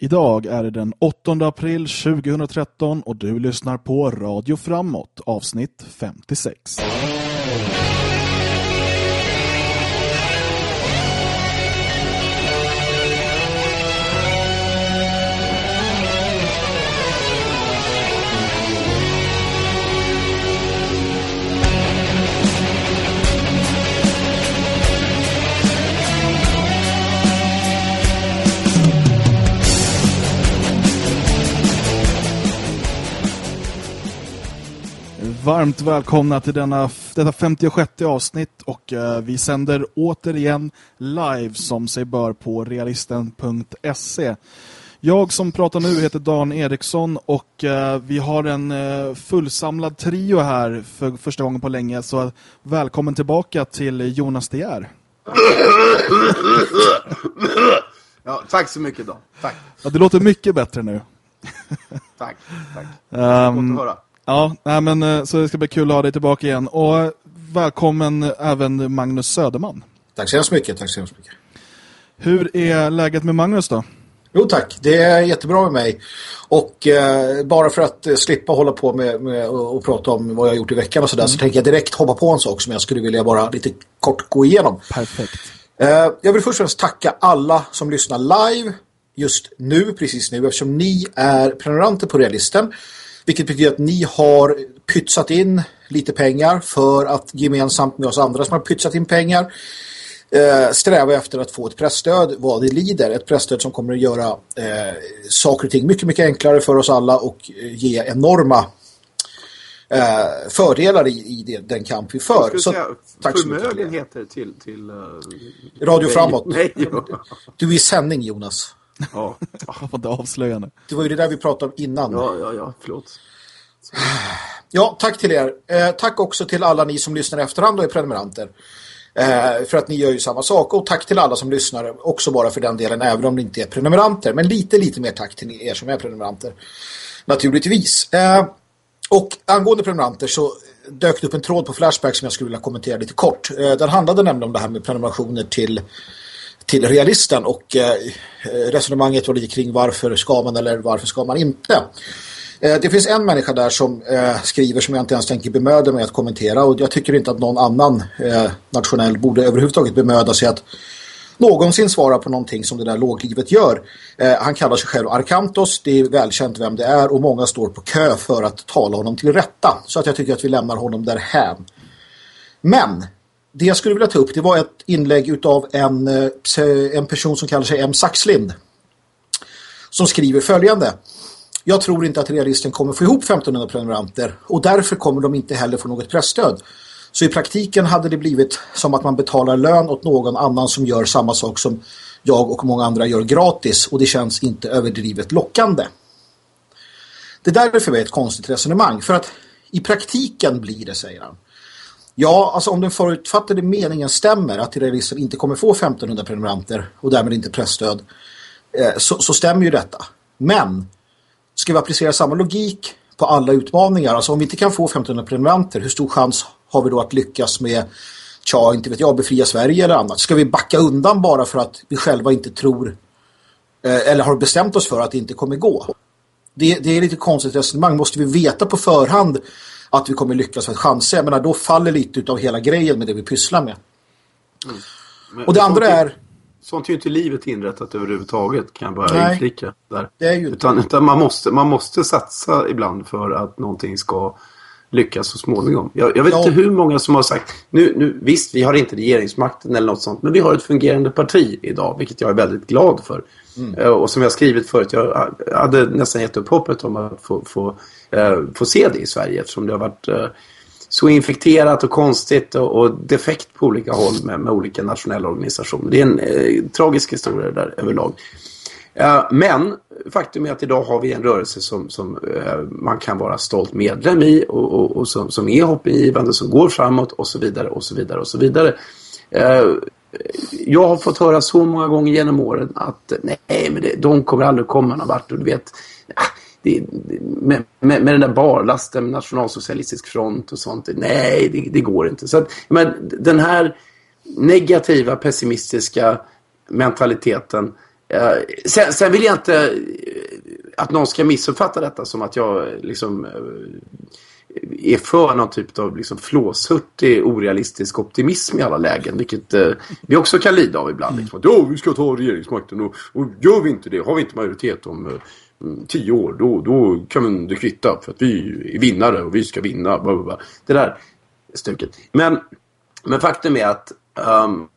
Idag är det den 8 april 2013 och du lyssnar på Radio Framåt, avsnitt 56. Varmt välkomna till denna, detta 56 avsnitt och eh, vi sänder återigen live som sig bör på realisten.se. Jag som pratar nu heter Dan Eriksson och eh, vi har en eh, fullsamlad trio här för första gången på länge så välkommen tillbaka till Jonas De Geer. Ja, tack så mycket Dan. Tack. Ja, det låter mycket bättre nu. Tack. Tack. Um, höra. Ja, nej, men eh, så det ska bli kul att ha dig tillbaka igen. Och välkommen även Magnus Söderman. Tack så hemskt mycket, tack så hemskt mycket. Hur är läget med Magnus då? Jo tack, det är jättebra med mig. Och eh, bara för att eh, slippa hålla på med, med och, och prata om vad jag gjort i veckan och sådär Mm. så tänker jag direkt hoppa på en sak som jag skulle vilja bara lite kort gå igenom. Perfekt. Eh, jag vill först och främst tacka alla som lyssnar live just nu, precis nu, eftersom ni är prenumeranter på Realisten. Vilket betyder att ni har pytsat in lite pengar för att gemensamt med oss andra som har pytsat in pengar eh, sträva efter att få ett pressstöd vad det lider. Ett pressstöd som kommer att göra eh, saker och ting mycket, mycket enklare för oss alla och eh, ge enorma eh, fördelar i, i den kamp vi för. Så, säga, tack förmögenheter till... till uh, Radio Framåt. Nej, ja. Du är i sändning Jonas. Ja, Jag får inte avslöja nu. Det var ju det där vi pratade om innan. ja, ja, ja, förlåt. Ja, tack till er. Eh, tack också till alla ni som lyssnar i efterhand och är prenumeranter. Eh, för att ni gör ju samma sak. Och tack till alla som lyssnar också bara för den delen, även om ni inte är prenumeranter. Men lite, lite mer tack till er som är prenumeranter. Naturligtvis. Eh, och angående prenumeranter så dök det upp en tråd på Flashback som jag skulle vilja kommentera lite kort. Eh, den handlade nämligen om det här med prenumerationer till till realisten och eh, resonemanget var lite kring varför ska man eller varför ska man inte. Eh, det finns en människa där som eh, skriver som jag inte ens tänker bemöda mig att kommentera och jag tycker inte att någon annan nationell borde överhuvudtaget bemöda sig att någonsin svara på någonting som det där låglivet gör. Eh, han kallar sig själv Arkantos, det är välkänt vem det är och många står på kö för att tala honom till rätta. Så att jag tycker att vi lämnar honom därhän. Men det jag skulle vilja ta upp det var ett inlägg utav en, eh, en person som kallar sig M. Saxlind. Som skriver följande. Jag tror inte att realisten kommer få ihop 1500 prenumeranter och därför kommer de inte heller få något pressstöd. Så i praktiken hade det blivit som att man betalar lön åt någon annan som gör samma sak som jag och många andra gör gratis och det känns inte överdrivet lockande. Det där är för mig ett konstigt resonemang för att i praktiken blir det, säger han. Ja, alltså om den förutfattade meningen stämmer att realisten inte kommer få 1500 prenumeranter och därmed inte pressstöd eh, så, så stämmer ju detta. Men ska vi applicera samma logik på alla utmaningar? Alltså om vi inte kan få 1500 prenumeranter, hur stor chans har vi då att lyckas med tja, inte vet jag, befria Sverige eller annat? Ska vi backa undan bara för att vi själva inte tror eh, eller har bestämt oss för att det inte kommer gå? Det, det är lite konstigt resonemang. Måste vi veta på förhand att vi kommer lyckas för att chansa? Jag menar, då faller lite av hela grejen med det vi pysslar med. Men Och det andra sånt, är, Sånt är ju inte livet inrättat överhuvudtaget, kan jag bara Nej. inflika där. det är ju Utan, utan man, måste, man måste satsa ibland för att någonting ska lyckas så småningom. Jag, jag vet Ja. inte hur många som har sagt, nu, nu, visst vi har inte regeringsmakten eller något sånt, men vi har ett fungerande parti idag, vilket jag är väldigt glad för. Mm. Eh, och som jag skrivit förut, jag hade nästan gett upp hoppet om att få, få, eh, få se det i Sverige eftersom det har varit eh, så infekterat och konstigt och, och defekt på olika håll med, med olika nationella organisationer. Det är en eh, tragisk historia där överlag. Eh, Men faktum är att idag har vi en rörelse som, som eh, man kan vara stolt medlem i och, och, och som, som är hoppingivande, som går framåt och så vidare och så vidare och så vidare. Eh, jag har fått höra så många gånger genom åren att nej, men det, de kommer aldrig komma någon vart och du vet ah, det, med, med, med den där barlasten med nationalsocialistisk front och sånt. Nej, det, det går inte. Så att, men den här negativa, pessimistiska mentaliteten Eh, sen, sen, vill jag inte eh, att någon ska missuppfatta detta som att jag liksom eh, är för någon typ av liksom flåshurtig, orealistisk optimism i alla lägen. Vilket eh, vi också kan lida av ibland. Liksom. Att, ja, vi ska ta regeringsmakten och, och gör vi inte det, har vi inte majoritet om eh, tio år, då, då kan det kvitta för att vi är vinnare och vi ska vinna. Bla, bla, bla. Det där stuket. Men, men faktum är att um,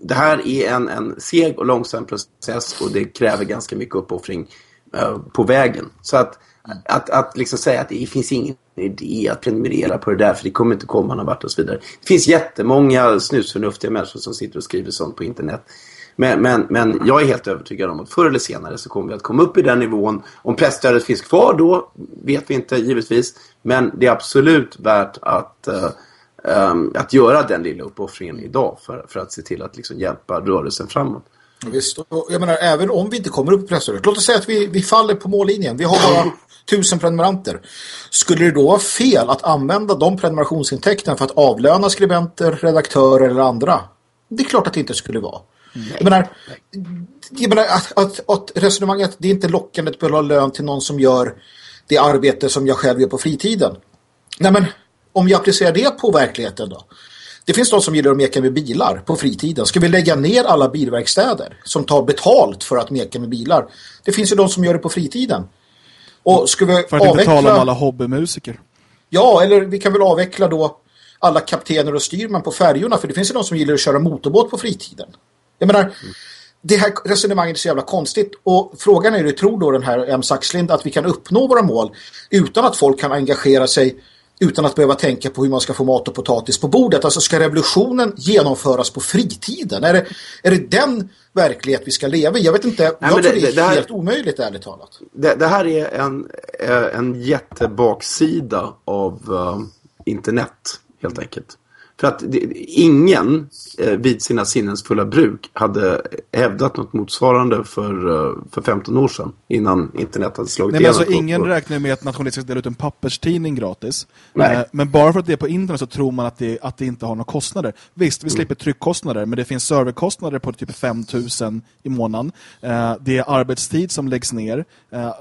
det här är en, en seg och långsam process och det kräver ganska mycket uppoffring uh, på vägen. Så att att, att liksom säga att det finns ingen idé att prenumerera på det där för det kommer inte komma någon vart och så vidare. Det finns jättemånga snusförnuftiga människor som sitter och skriver sånt på internet. Men, men, men jag är helt övertygad om att förr eller senare så kommer vi att komma upp i den nivån. Om presstödet finns kvar då vet vi inte givetvis. Men det är absolut värt att, uh, um, att göra den lilla uppoffringen idag för, för att se till att liksom hjälpa rörelsen framåt. Visst, och jag menar, även om vi inte kommer upp i presstödet. Låt oss säga att vi, vi faller på mållinjen. Vi har bara tusen prenumeranter. Skulle det då vara fel att använda de prenumerationsintäkterna för att avlöna skribenter, redaktörer eller andra? Det är klart att det inte skulle vara. Nej. Jag menar, jag menar att, att, att resonemanget, det är inte lockande att behöva lön till någon som gör det arbete som jag själv gör på fritiden. Nej men, om jag applicerar det på verkligheten då? Det finns de som gillar att meka med bilar på fritiden. Ska vi lägga ner alla bilverkstäder som tar betalt för att meka med bilar? Det finns ju de som gör det på fritiden. Och ska vi För att avveckla... inte tala om alla hobbymusiker. Ja, eller vi kan väl avveckla då alla kaptener och styrman på färjorna. För det finns ju de som gillar att köra motorbåt på fritiden. Jag menar, mm. det här resonemanget är så jävla konstigt. Och frågan är, tror då den här M. Saxlind att vi kan uppnå våra mål utan att folk kan engagera sig utan att behöva tänka på hur man ska få mat och potatis på bordet. Alltså ska revolutionen genomföras på fritiden? Är det, är det den verklighet vi ska leva i? Jag vet inte, Nej, jag tror det, det är det här, helt omöjligt ärligt talat. Det, det, här är en, eh, en jättebaksida av uh, internet helt enkelt. För att det, ingen eh, vid sina sinnens bruk hade hävdat något motsvarande för, eh, för 15 år sedan innan internet hade slagit Nej, men alltså, Ingen räknar med att nationalister ska dela ut en papperstidning gratis. Eh, men bara för att det är på internet så tror man att det, att det inte har några kostnader. Visst, vi mm. slipper mm. tryckkostnader men det finns serverkostnader på typ 5 000 i månaden. Eh, det är arbetstid som läggs ner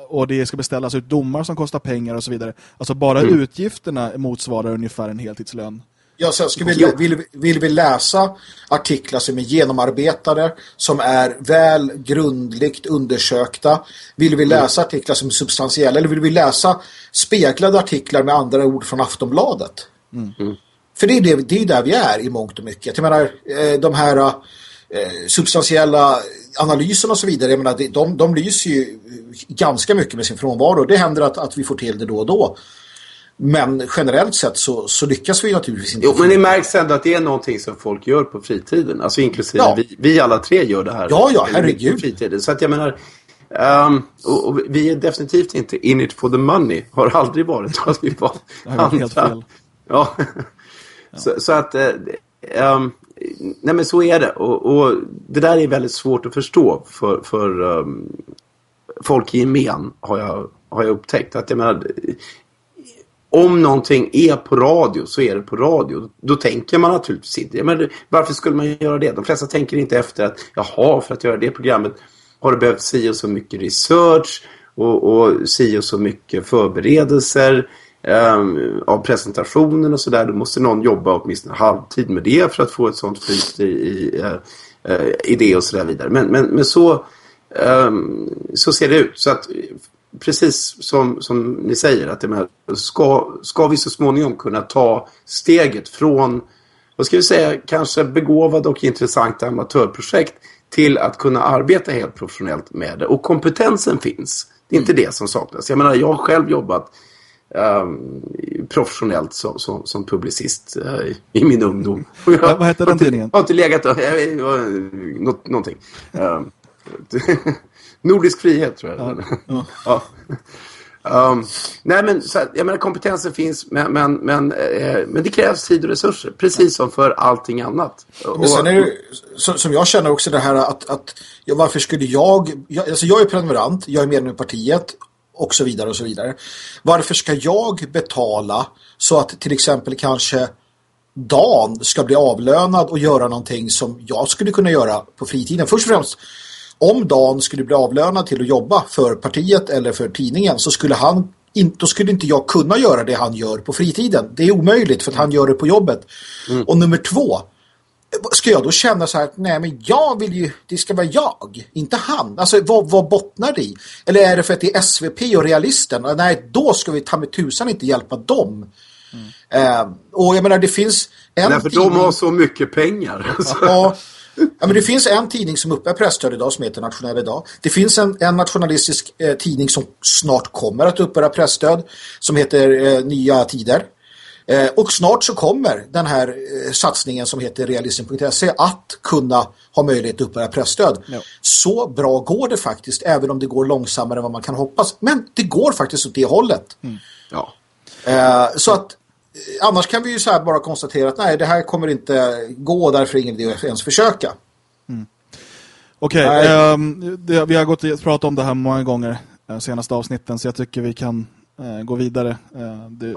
och det ska beställas ut domar som kostar pengar och så vidare. Alltså bara mm. utgifterna motsvarar ungefär en heltidslön. Ja, så ska vi, vill, vill vi läsa artiklar som är genomarbetade, som är väl grundligt undersökta? Vill vi läsa artiklar som är substantiella? Eller vill vi läsa speglade artiklar med andra ord från Aftonbladet? Mm. För det är, det, det är där vi är i mångt och mycket. Jag menar, eh, de här eh, substantiella analyserna och så vidare, jag menar, de, de lyser ju ganska mycket med sin frånvaro. Det händer att, att vi får till det då och då. Men generellt sett så, så lyckas vi naturligtvis inte. Jo, men det märks ändå att det är någonting som folk gör på fritiden. Alltså inklusive ja. vi, vi alla tre gör det här. Ja, ja, herregud. På fritiden. Så att jag menar, um, och, och, vi är definitivt inte in it for the money. Har aldrig varit. Att vi var det har helt fel. Ja. ja. Så, så, att, um, nej men så är det. Och, och, det där är väldigt svårt att förstå för, för um, folk i gemen har jag, har jag upptäckt. Att jag menar, om någonting är på radio så är det på radio. Då tänker man naturligtvis inte. Men varför skulle man göra det? De flesta tänker inte efter att jaha, för att göra det programmet har det behövt si och så mycket research och, och si och så mycket förberedelser um, av presentationen och sådär. Då måste någon jobba åtminstone halvtid med det för att få ett sånt flyt i, i, eh, eh, uh, uh, i det och sådär vidare. Men, men, men så, um, så ser det ut. Så att precis som, som ni säger, att det ska, ska vi så småningom kunna ta steget från, vad ska vi säga, kanske begåvade och intressanta amatörprojekt till att kunna arbeta helt professionellt med det. Och kompetensen finns. Det är inte mm. det som saknas. Jag menar, jag har själv jobbat um, professionellt som, som, som publicist uh, i min ungdom. Jag, vad hette den tidningen? Jag har inte legat... Jag, jag, något, någonting. Um, Nordisk frihet tror jag. Ja. ja. Um, nej men så, jag menar kompetensen finns men, men, men, eh, men det krävs tid och resurser precis som för allting annat. Men sen är det, som jag känner också det här att, att ja, varför skulle jag, jag alltså jag är prenumerant, jag är medlem i partiet och så vidare och så vidare. Varför ska jag betala så att till exempel kanske Dan ska bli avlönad och göra någonting som jag skulle kunna göra på fritiden. Först och främst, om Dan skulle bli avlönad till att jobba för partiet eller för tidningen så skulle han då skulle inte jag kunna göra det han gör på fritiden. Det är omöjligt för att han gör det på jobbet. Mm. Och nummer två, ska jag då känna så här nej men jag vill ju, det ska vara jag, inte han. Alltså vad, vad bottnar det i? Eller är det för att det är SVP och realisten? Nej, då ska vi ta med tusan inte hjälpa dem. Mm. Eh, och jag menar det finns en Nej, för tidning... de har så mycket pengar. ja, Ja, men det finns en tidning som uppbär presstöd idag som heter Nationell idag. Det finns en, en nationalistisk eh, tidning som snart kommer att uppbära presstöd som heter eh, Nya Tider. Eh, och snart så kommer den här eh, satsningen som heter realism.se att kunna ha möjlighet att uppbära presstöd. Ja. Så bra går det faktiskt, även om det går långsammare än vad man kan hoppas. Men det går faktiskt åt det hållet. Mm. Ja. Eh, så att annars kan vi ju så bara konstatera att nej, det här kommer inte gå, därför är ingen idé att ens försöka. Mm. Okej, okay, um, vi har gått och pratat om det här många gånger de senaste avsnitten så jag tycker vi kan uh, gå vidare. Uh, det,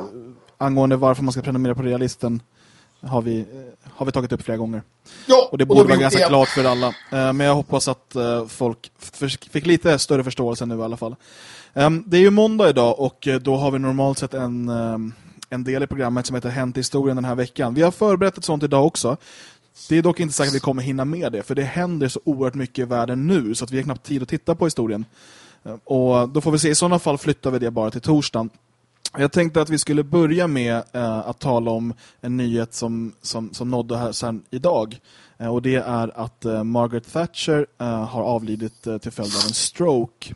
angående varför man ska prenumerera på realisten har vi, har vi tagit upp flera gånger. Ja, och det borde och vara ganska klart för alla. Eh, men jag hoppas att eh, folk fick lite större förståelse nu i alla fall. Ehm, det är ju måndag idag och eh, då har vi normalt sett en, en del i programmet som heter Hänt historien den här veckan. Vi har förberett ett sånt idag också. Det är dock inte säkert att vi kommer hinna med det för det händer så oerhört mycket i världen nu så att vi har knappt tid att titta på historien. Eh, och då får vi se, i sådana fall flyttar vi det bara till torsdagen. Jag tänkte att vi skulle börja med eh, att tala om en nyhet som, som, som nådde här sen idag. Eh, och det är att eh, Margaret Thatcher eh, har avlidit eh, till följd av en stroke.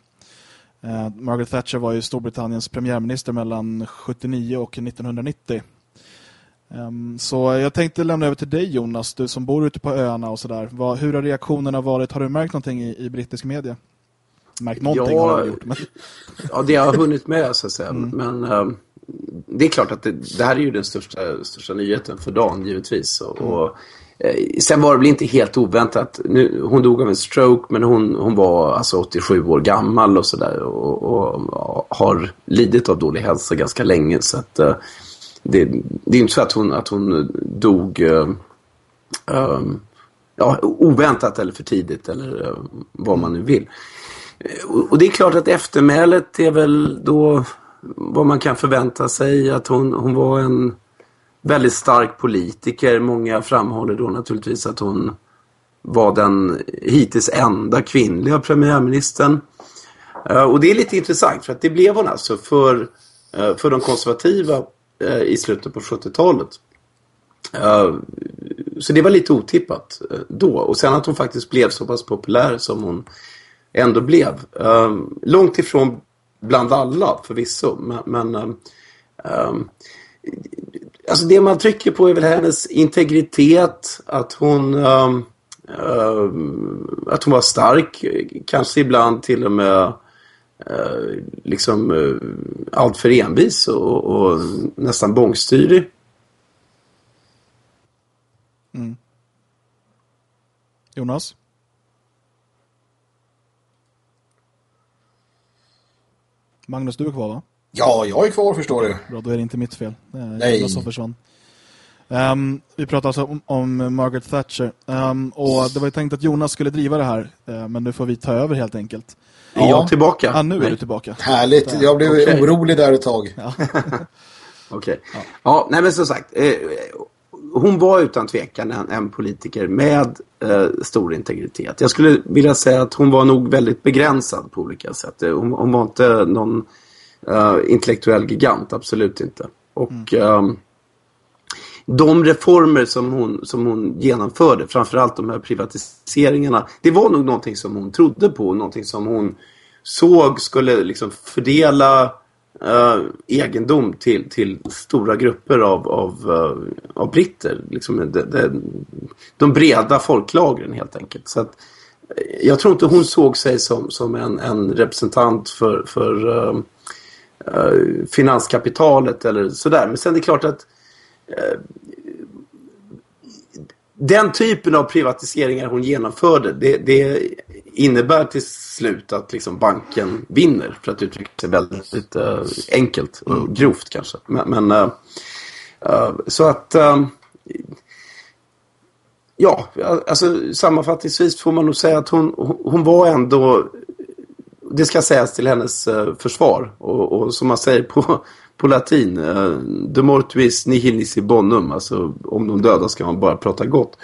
Eh, Margaret Thatcher var ju Storbritanniens premiärminister mellan 79 och 1990. Um, så jag tänkte lämna över till dig Jonas, du som bor ute på öarna och sådär. Hur har reaktionerna varit? Har du märkt någonting i, i brittisk media? märkt någonting ja, har jag gjort. Men... ja, det har hunnit med så att säga. Mm. Men um, det är klart att det, det, här är ju den största, största nyheten för dagen givetvis. Och, mm. och eh, Eh, sen var det väl inte helt oväntat. Nu, hon dog av en stroke men hon, hon var alltså 87 år gammal och sådär. Och, och, och, har lidit av dålig hälsa ganska länge. Så att, uh, det, det är inte så att hon, att hon dog... Uh, um, ja, oväntat eller för tidigt eller uh, vad man nu vill. Och det är klart att eftermälet är väl då vad man kan förvänta sig. Att hon, hon var en väldigt stark politiker. Många framhåller då naturligtvis att hon var den hittills enda kvinnliga premiärministern. Eh, och det är lite intressant för att det blev hon alltså för, eh, för de konservativa eh, i slutet på 70-talet. Så det var lite otippat då. Och sen att hon faktiskt blev så pass populär som hon ändå blev. Långt ifrån bland alla förvisso. Men, men alltså det man trycker på är väl hennes integritet. Att hon, um, att hon var stark. Kanske ibland till och med uh, liksom uh, alltför envis och, och nästan bångstyrig. Mm. Jonas? Magnus, du är kvar va? Ja, jag är kvar förstår du. Bra, då är det inte mitt fel. Det är Nej. som försvann. Um, vi pratar alltså om, om Margaret Thatcher. Um, och det var ju tänkt att Jonas skulle driva det här. Uh, men nu får vi ta över helt enkelt. Är jag tillbaka? Ja, nu är du tillbaka. Härligt. Jag blev okay. orolig där ett tag. Ja. Okej. Okay. Ja. ja, nej men som sagt. Eh, hon var utan tvekan en, en politiker med eh, stor integritet. Jag skulle vilja säga att hon var nog väldigt begränsad på olika sätt. Eh, hon, hon var inte någon eh, intellektuell gigant, absolut inte. Och mm. eh, de reformer som hon, som hon genomförde, framförallt de här privatiseringarna, det var nog någonting som hon trodde på, någonting som hon såg skulle liksom fördela uh, egendom till, till stora grupper av, av, uh, av britter. Liksom de, de, de, breda folklagren helt enkelt. Så att, jag tror inte hon såg sig som, som en, en representant för, för uh, finanskapitalet eller sådär. Men sen är det klart att den typen av privatiseringar hon genomförde, det, det innebär till slut att liksom banken vinner. För att uttrycka sig väldigt uh, enkelt och mm. grovt kanske. Men, men uh, uh, så att ja, alltså sammanfattningsvis får man nog säga att hon, hon var ändå det ska sägas till hennes uh, försvar. Och, och, som man säger på, på latin, uh, de mortuis nihil nisi bonum. Alltså om de döda ska man bara prata gott.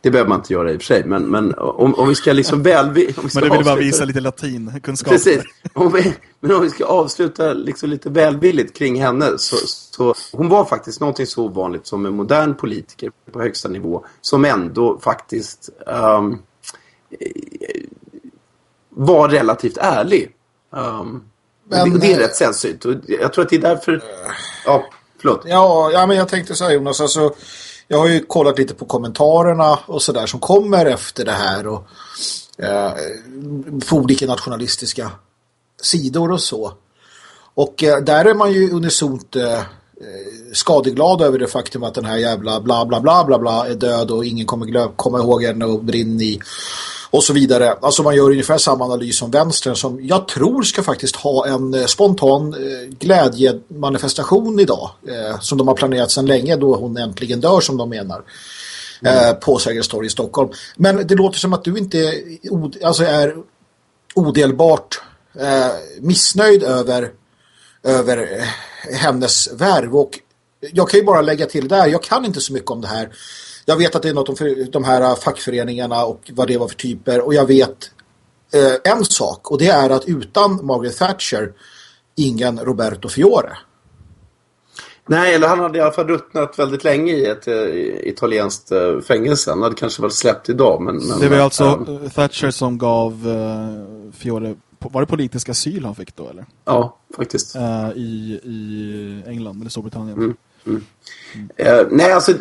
Det behöver man inte göra i och för sig. Men, men om, om vi ska liksom väl... Om vi ska men det vill bara visa lite latinkunskap. Precis. Om vi, men om vi ska avsluta liksom lite välvilligt kring henne. Så, så, hon var faktiskt någonting så ovanligt som en modern politiker på högsta nivå. Som ändå faktiskt... Um, var relativt ärlig. Um, men, det, det, är rätt sällsynt. Och jag tror att det är därför... Ja, förlåt. Ja, ja men jag tänkte så här Jonas, alltså, jag har ju kollat lite på kommentarerna och sådär som kommer efter det här och eh, på olika nationalistiska sidor och så. Och eh, där är man ju unisont eh, skadeglad över det faktum att den här jävla bla bla bla bla bla är död och ingen kommer komma ihåg henne och brinna i och så vidare. Alltså man gör ungefär samma analys som vänstern som jag tror ska faktiskt ha en eh, spontan eh, glädjemanifestation idag eh, som de har planerat sedan länge då hon äntligen dör som de menar mm. på Sergels torg i Stockholm. Men det låter som att du inte alltså är odelbart eh, missnöjd över, över hennes värv och jag kan ju bara lägga till där, jag kan inte så mycket om det här jag vet att det är något om de här fackföreningarna och vad det var för typer. Och jag vet eh, en sak. Och det är att utan Margaret Thatcher ingen Roberto Fiore. Nej, eller han hade i alla fall ruttnat väldigt länge i ett eh, italienskt fängelse. Han hade kanske väl släppt idag. Men, men det var alltså äh, Thatcher som gav uh, Fiore, var det politisk asyl han fick då eller? Ja, faktiskt. Uh, i, I England eller Storbritannien. Mm. Mm. Mm. Uh, nej, alltså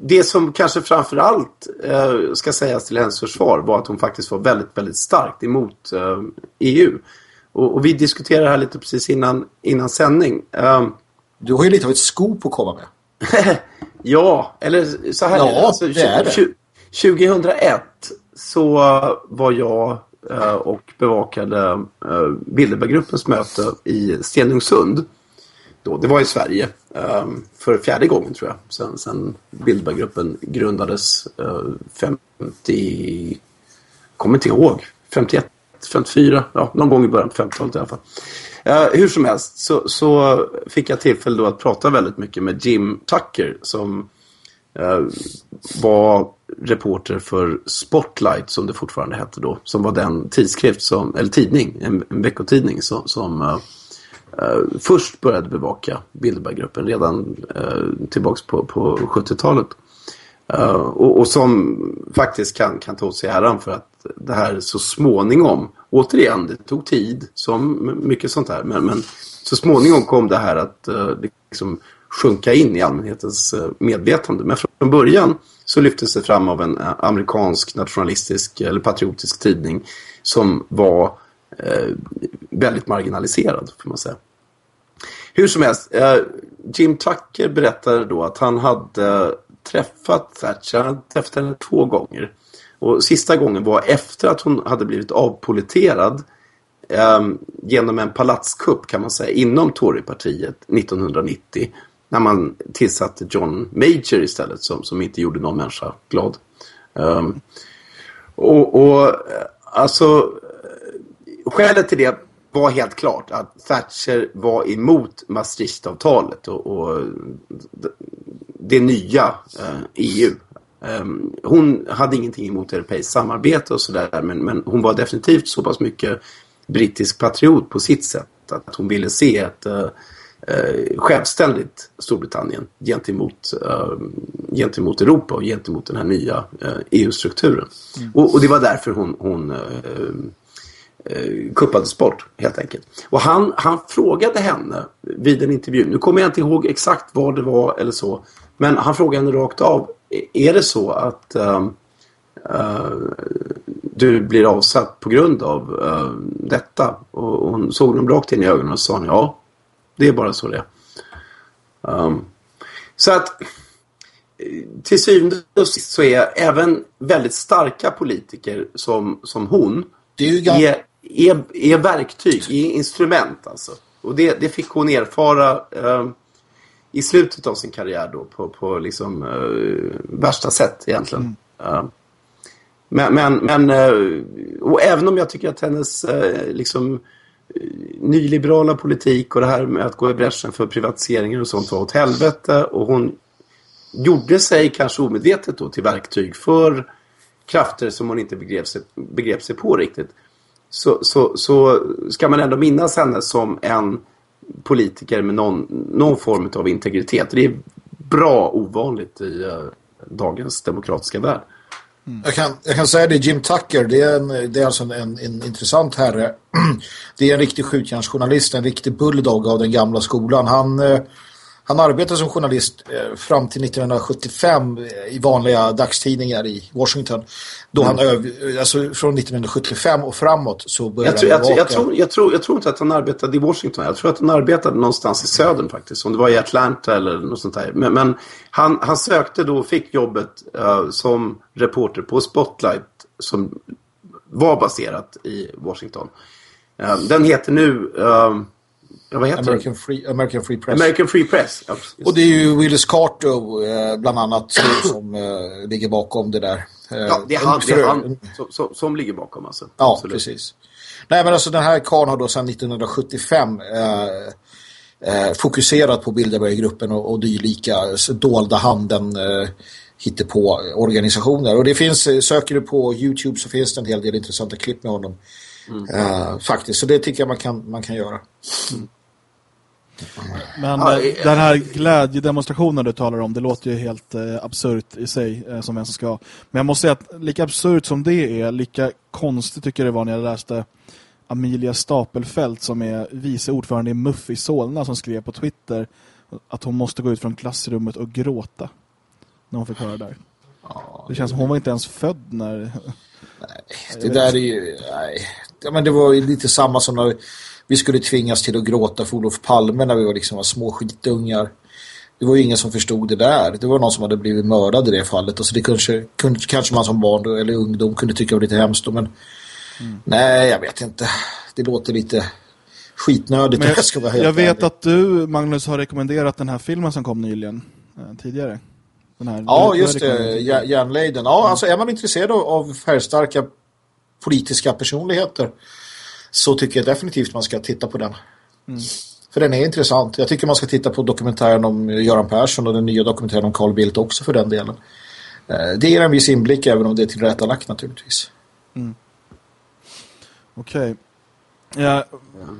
det som kanske framförallt eh, ska sägas till hennes försvar var att hon faktiskt var väldigt, väldigt starkt emot eh, EU. Och, och, vi diskuterade här lite precis innan, innan sändning. Eh, du har ju lite av ett skop att komma med. ja, eller så här. Ja, alltså, det är det. 2001 så var jag eh, och bevakade eh, Bilderberggruppens möte i Stenungsund då. Det var i Sverige Ehm, för fjärde gången tror jag. Sen, sen Bildberggruppen grundades eh, uh, 50... Kommer inte ihåg. 51, 54, ja, någon gång i början på 50-talet i alla fall. Uh, hur som helst så, så, fick jag tillfälle då att prata väldigt mycket med Jim Tucker som uh, var reporter för Spotlight som det fortfarande hette då. Som var den tidskrift som, eller tidning, en, en veckotidning som, som uh, eh, först började bevaka Bilderberggruppen redan eh, tillbaks på, på 70-talet. Eh, och, och, som faktiskt kan, kan ta åt sig äran för att det här så småningom, återigen det tog tid som mycket sånt här, men, men så småningom kom det här att eh, liksom sjunka in i allmänhetens eh, medvetande. Men från början så lyftes det fram av en eh, amerikansk nationalistisk eller patriotisk tidning som var eh, väldigt marginaliserad får man säga. Hur som helst, eh, Jim Tucker berättade då att han hade träffat Thatcher, han hade träffat henne två gånger. Och sista gången var efter att hon hade blivit avpoliterad eh, genom en palatskupp kan man säga inom Torypartiet 1990. När man tillsatte John Major istället som, som inte gjorde någon människa glad. Um, och, och eh, alltså eh, skälet till det var helt klart att Thatcher var emot Maastrichtavtalet och, och det nya eh, EU. Um, ehm, hon hade ingenting emot europeiskt samarbete och sådär men, men hon var definitivt så pass mycket brittisk patriot på sitt sätt att hon ville se ett uh, uh, självständigt Storbritannien gentemot, uh, gentemot Europa och gentemot den här nya EU-strukturen. Mm. Och, och, det var därför hon, hon eh, kuppades bort helt enkelt. Och han, han frågade henne vid en intervju, nu kommer jag inte ihåg exakt vad det var eller så, men han frågade henne rakt av, är det så att uh, uh, du blir avsatt på grund av uh, detta? Och hon såg honom rakt in i ögonen och sa ja, det är bara så det. Um, så att till syvende och sist så är även väldigt starka politiker som, som hon ju är, är, är verktyg, är instrument alltså. Och det, det fick hon erfara eh, i slutet av sin karriär då på, på liksom uh, värsta sätt egentligen. Mm. Uh, men, men, men uh, och även om jag tycker att hennes liksom nyliberala politik och det här med att gå i bräschen för privatiseringar och sånt var åt helvete och hon gjorde sig kanske omedvetet då till verktyg för krafter som hon inte begrep sig, begrep sig på riktigt. Så, så, så ska man ändå minnas henne som en politiker med någon, någon form av integritet. Det är bra ovanligt i uh, dagens demokratiska värld. Mm. Jag, kan, jag kan säga det, Jim Tucker, det är, en, det är alltså en, en, en intressant herre. Det är en riktig skjutjärnsjournalist, en riktig bulldog av den gamla skolan. Han... Uh, han arbetade som journalist eh, fram till 1975 eh, i vanliga dagstidningar i Washington. Då mm. han öv, alltså från 1975 och framåt så började jag, tror, jag, jag, tror, jag, tror, jag tror inte att han arbetade i Washington. Jag tror att han arbetade någonstans i södern faktiskt. Om det var i Atlanta eller något sånt där. Men, men han, han sökte då och fick jobbet uh, som reporter på Spotlight som var baserat i Washington. Uh, den heter nu... Uh, Ja, vad heter American Free, American Free Press. American Free Press, ja, Och det är ju Willis Carto eh, bland annat som eh, ligger bakom det där. Eh, ja, det är han, det är han som, som, som, ligger bakom alltså. Ja, Absolut. precis. Nej, men alltså den här karln har då sedan 1975 eh, eh, fokuserat på Bilderberggruppen och, och dylika dolda handen eh, hittar på organisationer. Och det finns, söker du på Youtube så finns det en hel del intressanta klipp med honom. Mm. Uh, faktiskt, så det tycker jag man kan, man kan göra. Mm. Men ah, den här glädjedemonstrationen du talar om, det låter ju helt eh, absurt i sig eh, som vem som ska. Men jag måste säga att lika absurt som det är, lika konstigt tycker jag det var när jag läste Amelia Stapelfelt som är vice ordförande i MUF i Solna som skrev på Twitter att hon måste gå ut från klassrummet och gråta när hon fick höra det där. Ah, det känns som hon var inte ens född när... Nej, det där är ju... Nej. Ja, men det var ju lite samma som när vi skulle tvingas till att gråta för Olof Palme när vi var, liksom, var små skitungar. Det var ju ingen som förstod det där. Det var någon som hade blivit mördad i det fallet. Alltså det kanske, kanske man som barn eller ungdom kunde tycka var lite hemskt. Men mm. nej, jag vet inte. Det låter lite skitnödigt. Men jag, ska vara jag vet att du, Magnus, har rekommenderat den här filmen som kom nyligen eh, tidigare. Här, ja, just det. Järnlejden. Ja, alltså är man intresserad av färgstarka politiska personligheter så tycker jag definitivt man ska titta på den. Mm. För den är intressant. Jag tycker man ska titta på dokumentären om Göran Persson och den nya dokumentären om Carl Bildt också för den delen. Eh, det ger en viss inblick även om det är tillrättalagt naturligtvis. Mm. Okej. Okay. Ja,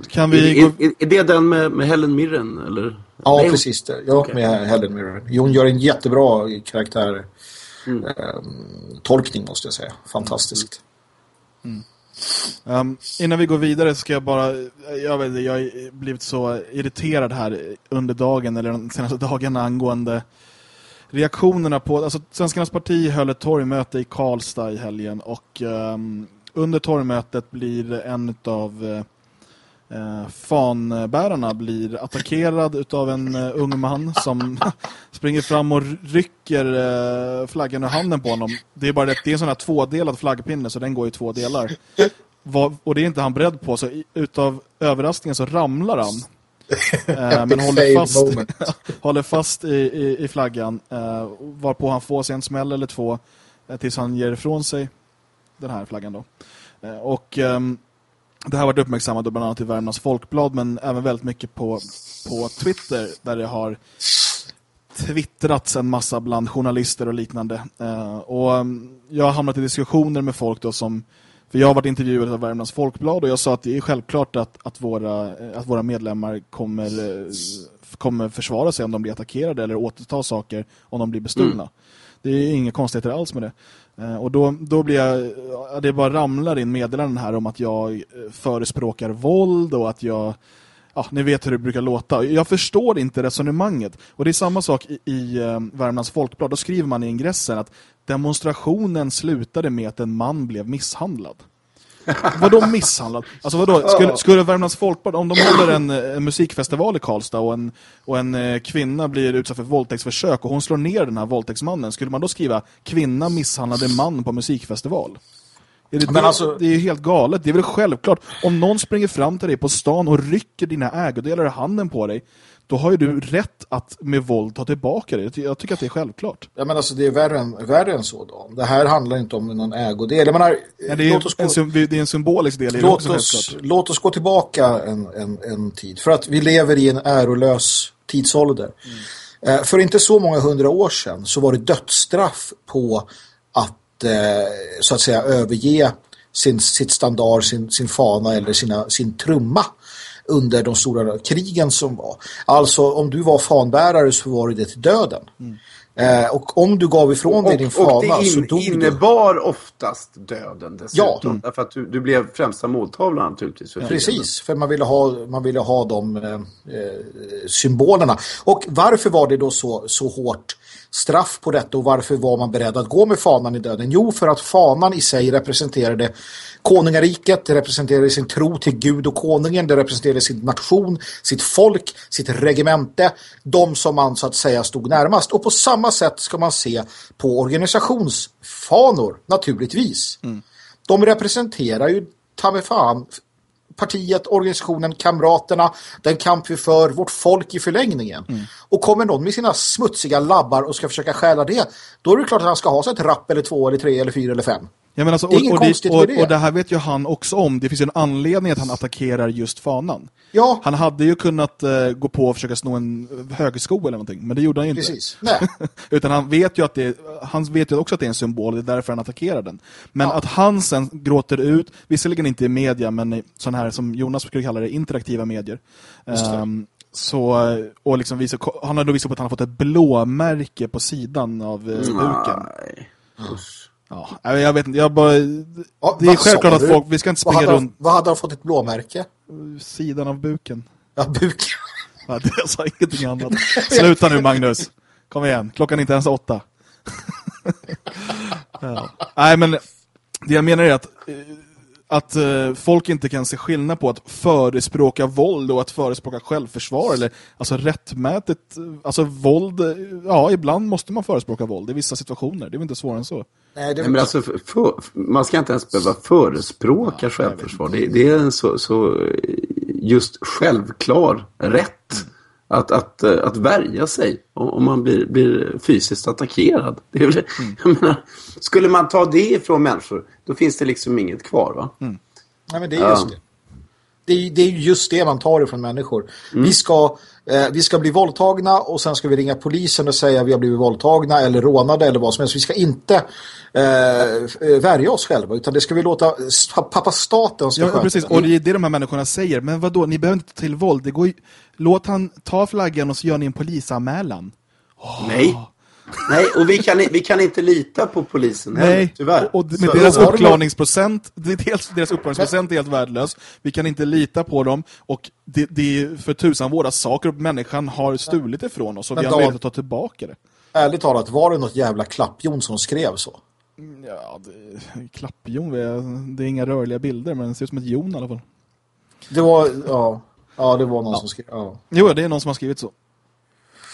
kan vi... Är, är, är, det den med, med Helen Mirren? Eller? Ja, Nej. precis. Det. Ja, okay. med Helen Mirren. Hon gör en jättebra karaktär mm. eh, tolkning måste jag säga. Fantastiskt. Mm. Um, innan vi går vidare ska jag bara, jag vet jag har blivit så irriterad här under dagen eller de senaste dagarna angående reaktionerna på, alltså Svenskarnas parti höll ett torgmöte i Karlstad i helgen och um, under torgmötet blir en av uh, fanbärarna blir attackerad av en uh, ung man som springer fram och rycker uh, flaggan ur handen på honom. Det är bara det, det är en sån här tvådelad flaggpinne så den går i två delar. och det är inte han beredd på så utav överraskningen så ramlar han. eh, men håller fast, håller fast i, i, i flaggan eh, varpå han får sig en smäll eller två eh, tills han ger ifrån sig den här flaggan då. Eh, och ehm, det här har varit uppmärksammat bland annat i Värmlands Folkblad men även väldigt mycket på, på Twitter där det har twittrats en massa bland journalister och liknande. Eh, och ehm, jag har hamnat i diskussioner med folk då som för jag har varit intervjuad av Värmlands Folkblad och jag sa att det är självklart att, att, våra, att våra medlemmar kommer, kommer försvara sig om de blir attackerade eller återta saker om de blir bestulna. Mm. Det är inga konstigheter alls med det. Eh, och då, då blir jag, det bara ramlar in meddelanden här om att jag eh, förespråkar våld och att jag ja, ni vet hur det brukar låta. Jag förstår inte resonemanget. Och det är samma sak i, i eh, Värmlands Folkblad. Då skriver man i ingressen att demonstrationen slutade med att en man blev misshandlad vadå misshandlad? Alltså vadå? Skulle, skulle Värmlands Folkblad, om de håller en, en, musikfestival i Karlstad och en, och en eh, kvinna blir utsatt för våldtäktsförsök och hon slår ner den här våldtäktsmannen, skulle man då skriva kvinna misshandlade man på musikfestival? Är det, men det, alltså, det är ju helt galet. Det är väl självklart. Om någon springer fram till dig på stan och rycker dina ägodelar i handen på dig då har ju du rätt att med våld ta tillbaka det. Jag tycker att det är självklart. Ja, men alltså det är värre än, värre än så då. Det här handlar inte om någon ägodel. Jag menar, ja, det, är låt oss gå, en, det är en symbolisk del. Låt, oss, låt oss gå tillbaka en, en, en tid. För att vi lever i en ärolös tidsålder. Mm. Eh, för inte så många hundra år sedan så var det dödsstraff på att eh, så att säga överge sin, sitt standard, sin, sin fana eller sina, sin trumma under de stora krigen som var. Alltså om du var fanbärare så var du det till döden. Mm. Eh, och om du gav ifrån dig din fana och det in, så dog innebar du. oftast döden dessutom. Ja. Därför att du, du blev främsta måltavlan naturligtvis. För Precis, för man ville ha, man ville ha de eh, eh, symbolerna. Och varför var det då så, så hårt straff på detta och varför var man beredd att gå med fanan i döden? Jo, för att fanan i sig representerade konungariket, det representerade sin tro till Gud och konungen, det representerade sin nation, sitt folk, sitt regemente, de som man så att säga stod närmast. Och på samma sätt ska man se på organisationsfanor, naturligtvis. Mm. De representerar ju ta med fan partiet, organisationen, kamraterna, den kamp vi för, vårt folk i förlängningen. Mm. Och kommer någon med sina smutsiga labbar och ska försöka stjäla det, då är det klart att han ska ha sig ett rapp eller två eller tre eller fyra eller fem. Ja, men alltså, det är och, konstigt och, det. Och det här vet ju han också om. Det finns ju en anledning att han attackerar just fanan. Ja. Han hade ju kunnat uh, gå på och försöka sno en högersko eller någonting, men det gjorde han ju Precis. inte. Nej. Utan han vet ju att det han vet ju också att det är en symbol, det är därför han attackerar den. Men ja. att han sen gråter ut, visserligen inte i media, men i sån här som Jonas skulle kalla det, interaktiva medier. Um, så, och liksom visa, han har då visat på att han har fått ett blåmärke på sidan av uh, buken. Nej. Usch. Ja, jag vet inte, jag bara... Ja, det är självklart att folk, vi ska inte springa vad runt... Vad hade han fått ett blåmärke? Sidan av buken. Ja, buken. Ja, det jag sa ingenting annat. Sluta nu, Magnus. Kom igen, klockan är inte ens åtta. ja. Nej, men det jag menar är att att uh, folk inte kan se skillnad på att förespråka våld och att förespråka självförsvar eller alltså rättmätigt alltså våld, ja ibland måste man förespråka våld i vissa situationer, det är väl inte svårare än så. Nej, det men alltså, för, för, man ska inte ens behöva förespråka ja, självförsvar, det, det, är en så, så just självklar rätt mm. Att, att, att värja sig om man blir, blir fysiskt attackerad. Det är, mm. jag menar, skulle man ta det ifrån människor då finns det liksom inget kvar va? Mm. Nej men det är just det. Det är, det är just det man tar ifrån människor. Mm. Vi, ska, eh, vi ska bli våldtagna och sen ska vi ringa polisen och säga att vi har blivit våldtagna eller rånade eller vad som helst. Vi ska inte eh, värja oss själva utan det ska vi låta pappa staten ska ja, sköta. Precis, och det är det de här människorna säger. Men vad då? ni behöver inte ta till våld. Det går ju... Låt han ta flaggan och så gör ni en polisanmälan. Oh. Nej. Nej, och vi kan, vi kan inte lita på polisen heller, Nej, tyvärr. Och, och med deras uppklarningsprocent, dels deras uppklarningsprocent är helt värdelös. Vi kan inte lita på dem och det, det är för tusan våra saker och människan har stulit ifrån oss och Men vi har möjlighet att ta tillbaka det. Ärligt talat, var det något jävla klappjon som skrev så? Ja, det, klappjon, det är inga rörliga bilder men det ser ut som ett jon i alla fall. Det var, ja, ja det var någon ja. som skrev, ja. Jo, det är någon som har skrivit så.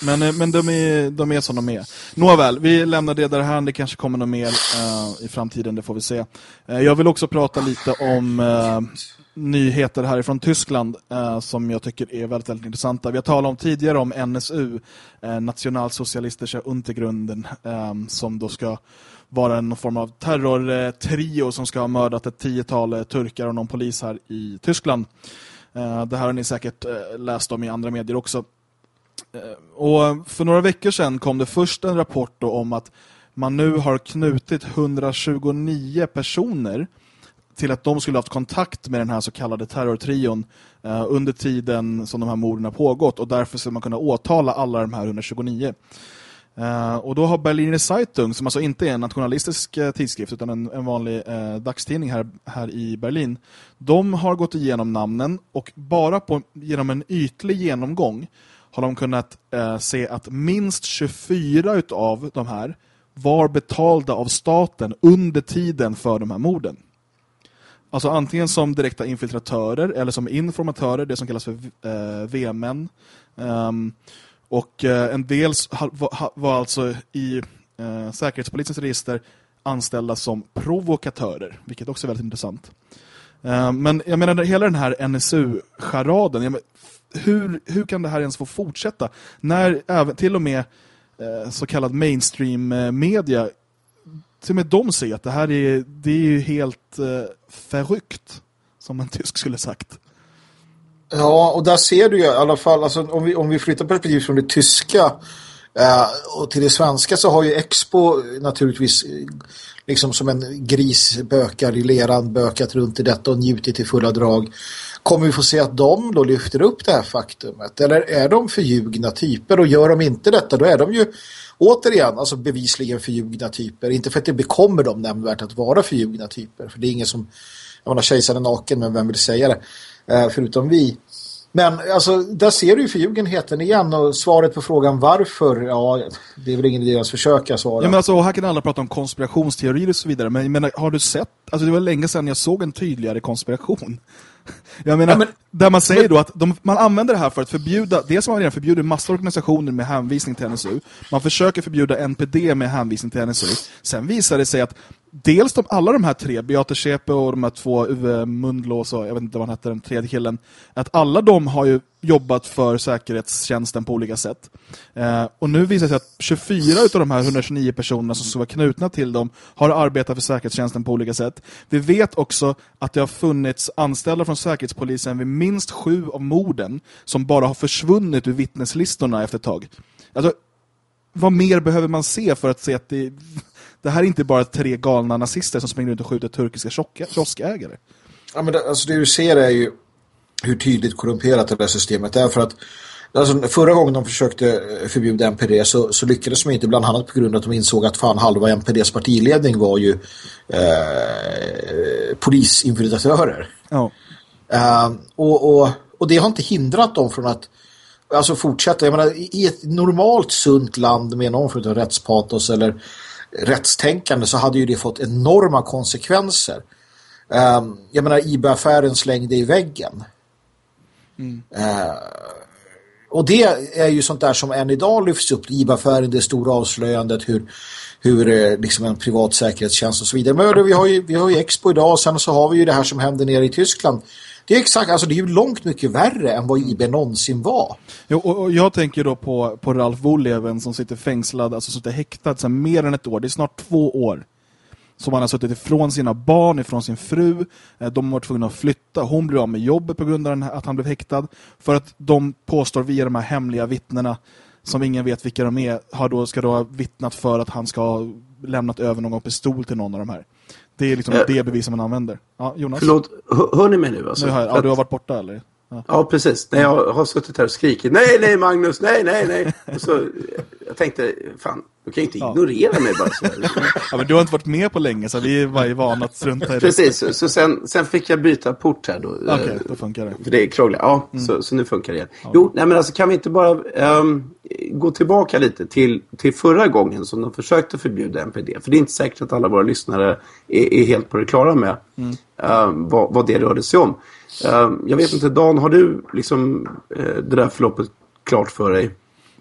Men, eh, men de, är, de är som de är. Nåväl, vi lämnar det där här. Det kanske kommer något mer uh, i framtiden, det får vi se. Uh, jag vill också prata lite om uh, nyheter härifrån Tyskland som jag tycker är väldigt, väldigt intressanta. Vi har talat om tidigare om NSU, Nationalsocialistische Untergrunden, som då ska vara en form av terrortrio som ska ha mördat ett tiotal turkar och någon polis här i Tyskland. Det här har ni säkert läst om i andra medier också. Eh, och för några veckor sedan kom det först en rapport om att man nu har knutit 129 personer till att de skulle ha haft kontakt med den här så kallade terrortrion eh, under tiden som de här morden har pågått och därför ska man kunna åtala alla de här 129. Eh, och då har Berliner Zeitung, som alltså inte är en nationalistisk eh, tidskrift utan en, en vanlig eh, dagstidning här, här i Berlin, de har gått igenom namnen och bara på, genom en ytlig genomgång har de kunnat eh, se att minst 24 av de här var betalda av staten under tiden för de här morden. Alltså antingen som direkta infiltratörer eller som informatörer, det som kallas för eh, VM-män. Um, ehm, och eh, en del var, var alltså i eh, Säkerhetspolisens register anställda som provokatörer, vilket också är väldigt intressant. Eh, men jag menar, hela den här NSU-charaden, hur, hur kan det här ens få fortsätta? När även, till och med eh, så kallad mainstream-media eh, till och med de säger att det här är, det är ju helt eh, förryckt, som en tysk skulle sagt. Ja, och där ser du ju i alla fall, alltså, om, vi, om vi flyttar perspektiv från det tyska eh, och till det svenska så har ju Expo naturligtvis liksom som en gris bökar i leran bökat runt i detta och njutit i fulla drag. Kommer vi få se att de då lyfter upp det här faktumet? Eller är de förljugna typer? Och gör de inte detta, då är de ju återigen alltså bevisligen förljugna typer. Inte för att det bekommer dem nämnvärt att vara förljugna typer. För det är ingen som, jag menar kejsaren naken, men vem vill säga det? Eh, förutom vi. Men alltså, där ser du ju förljugenheten igen och svaret på frågan varför, ja, det är väl ingen idé att försöka svara. Ja, men alltså, här kan alla prata om konspirationsteorier och så vidare, men menar, har du sett, alltså det var länge sedan jag såg en tydligare konspiration. Jag menar, ja, men, där man säger då att de, man använder det här för att förbjuda, dels har man redan förbjudit massor organisationer med hänvisning till NSU, man försöker förbjuda NPD med hänvisning till NSU, sen visar det sig att dels de, alla de här tre, Beate Schepe och de här två Uwe Mundlås och jag vet inte vad han hette, den tredje killen, att alla de har ju jobbat för säkerhetstjänsten på olika sätt. Eh, och nu visar det sig att 24 av de här 129 personerna som ska vara knutna till dem har arbetat för säkerhetstjänsten på olika sätt. Vi vet också att det har funnits anställda från säkerhetspolisen vid minst sju av morden som bara har försvunnit ur vittneslistorna efter ett tag. Alltså, vad mer behöver man se för att se att det, det här är inte bara tre galna nazister som springer runt och skjuter turkiska kioskägare? Ja, men det, alltså det du ser är ju hur tydligt korrumperat det här systemet är för att Alltså, förra gången de försökte eh, förbjuda NPD så, så lyckades de inte bland annat på grund av att de insåg att fan halva NPDs partiledning var ju eh, polisinfiltratörer. Ja. Eh, och, och, och det har inte hindrat dem från att alltså fortsätta. Jag menar, i ett normalt sunt land med någon form av rättspatos eller rättstänkande så hade ju det fått enorma konsekvenser. Eh, jag menar, IB-affären slängde i väggen. Mm. Uh, och det är ju sånt där som än idag lyfts upp i affären det stora avslöjandet hur, hur eh, liksom en privat säkerhetstjänst och så vidare. Men vi har ju, vi har ju Expo idag och sen så har vi ju det här som hände nere i Tyskland. Det är exakt, alltså det är ju långt mycket värre än vad IB någonsin var. Jo, och, och jag tänker då på, på Ralf Wohleven som sitter fängslad, alltså sitter häktad sedan mer än ett år. Det är snart två år som han har suttit ifrån sina barn, ifrån sin fru. De de var tvungna att flytta. Hon blev av med jobbet på grund av att han blev häktad. För att de påstår via de här hemliga vittnena som ingen vet vilka de är, har då, ska då ha vittnat för att han ska ha lämnat över någon pistol till någon av de här. Det är liksom äh, det bevis man använder. Ja, Jonas? Förlåt, hör, ni mig nu? Alltså? nu hör, ja, du har varit borta eller? Ja. ja, precis. Nej, jag har suttit här och skrikit. Nej, nej Magnus, nej, nej, nej. Och så, jag tänkte, fan, du kan ju inte ignorera mig bara så ja, men du har inte varit med på länge så vi var ju vana att strunta i det. Precis, så sen, sen fick jag byta port här då. Okej, okay, då funkar det. För det är krångligt. Ja, mm. så, så nu funkar det igen. Ja. Jo, nej men alltså kan vi inte bara um, gå tillbaka lite till, till förra gången som de försökte förbjuda NPD. För det är inte säkert att alla våra lyssnare är, är helt på det klara med mm. um, vad, vad det rörde sig om. Um, jag vet inte, Dan, har du liksom uh, det där förloppet klart för dig?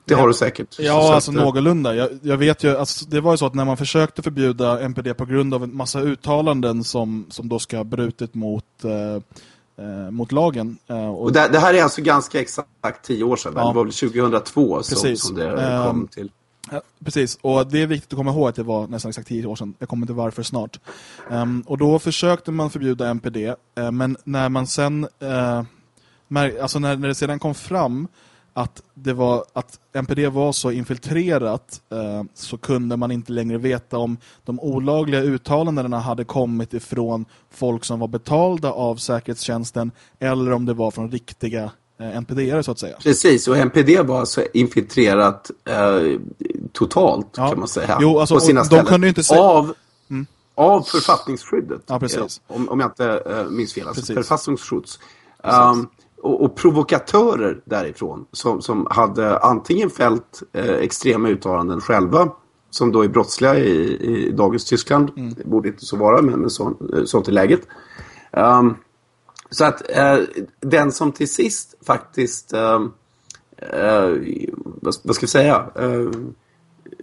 Det har du säkert. Ja, så alltså att, någorlunda. Jag, jag, vet ju, alltså, det var ju så att när man försökte förbjuda NPD på grund av en massa uttalanden som, som då ska ha brutit mot, eh, eh, mot lagen. Eh, och, och det, det, här är alltså ganska exakt tio år sedan, ja. det var väl 2002 som, som det ehm, kom till. Ja, precis, och det är viktigt att komma ihåg att det var nästan exakt tio år sedan. Jag kommer inte varför snart. Um, och då försökte man förbjuda MPD, uh, ehm, men när man sen, uh, alltså när, när det sedan kom fram att det var att MPD var så infiltrerat uh, så kunde man inte längre veta om de olagliga uttalandena hade kommit ifrån folk som var betalda av säkerhetstjänsten eller om det var från riktiga eh, NPD så att säga. Precis, och NPD var alltså infiltrerat eh, totalt ja. kan man säga. Jo, alltså, på sina ställen. De kunde inte säga... Av, mm. av författningsskyddet. Ja, precis. om, om jag inte eh, minns fel. Alltså författningsskydds. Um, och, och, provokatörer därifrån som, som hade antingen fällt eh, extrema uttalanden själva som då är brottsliga i, i dagens Tyskland. Mm. Det borde inte så vara, men, men så, sånt är läget. Um, så att eh, den som till sist faktiskt, eh, eh, vad, vad, ska vi säga, eh,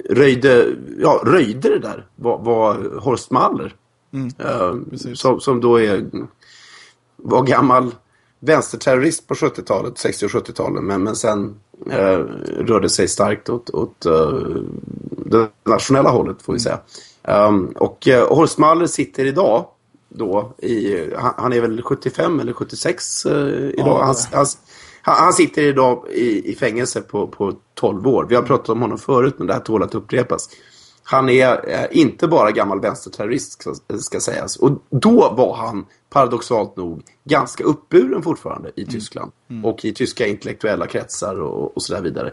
röjde, ja, röjde det där var, var Horst Mahler. Mm. Uh, som, som då är, var gammal vänsterterrorist på 70-talet, 60 och 70-talen. Men, men sen uh, rörde sig starkt åt, åt uh, det nationella hållet får vi säga. Um, och uh, Horst Mahler sitter idag då i, han, han är väl 75 eller 76 idag. Ja, han, han, han, sitter idag i, i fängelse på, på 12 år. Vi har pratat om honom förut men det här tål att upprepas. Han är eh, inte bara gammal vänsterterrorist ska, ska sägas. Och då var han paradoxalt nog ganska uppburen fortfarande i mm. Tyskland. Mm. Och i tyska intellektuella kretsar och, och sådär vidare.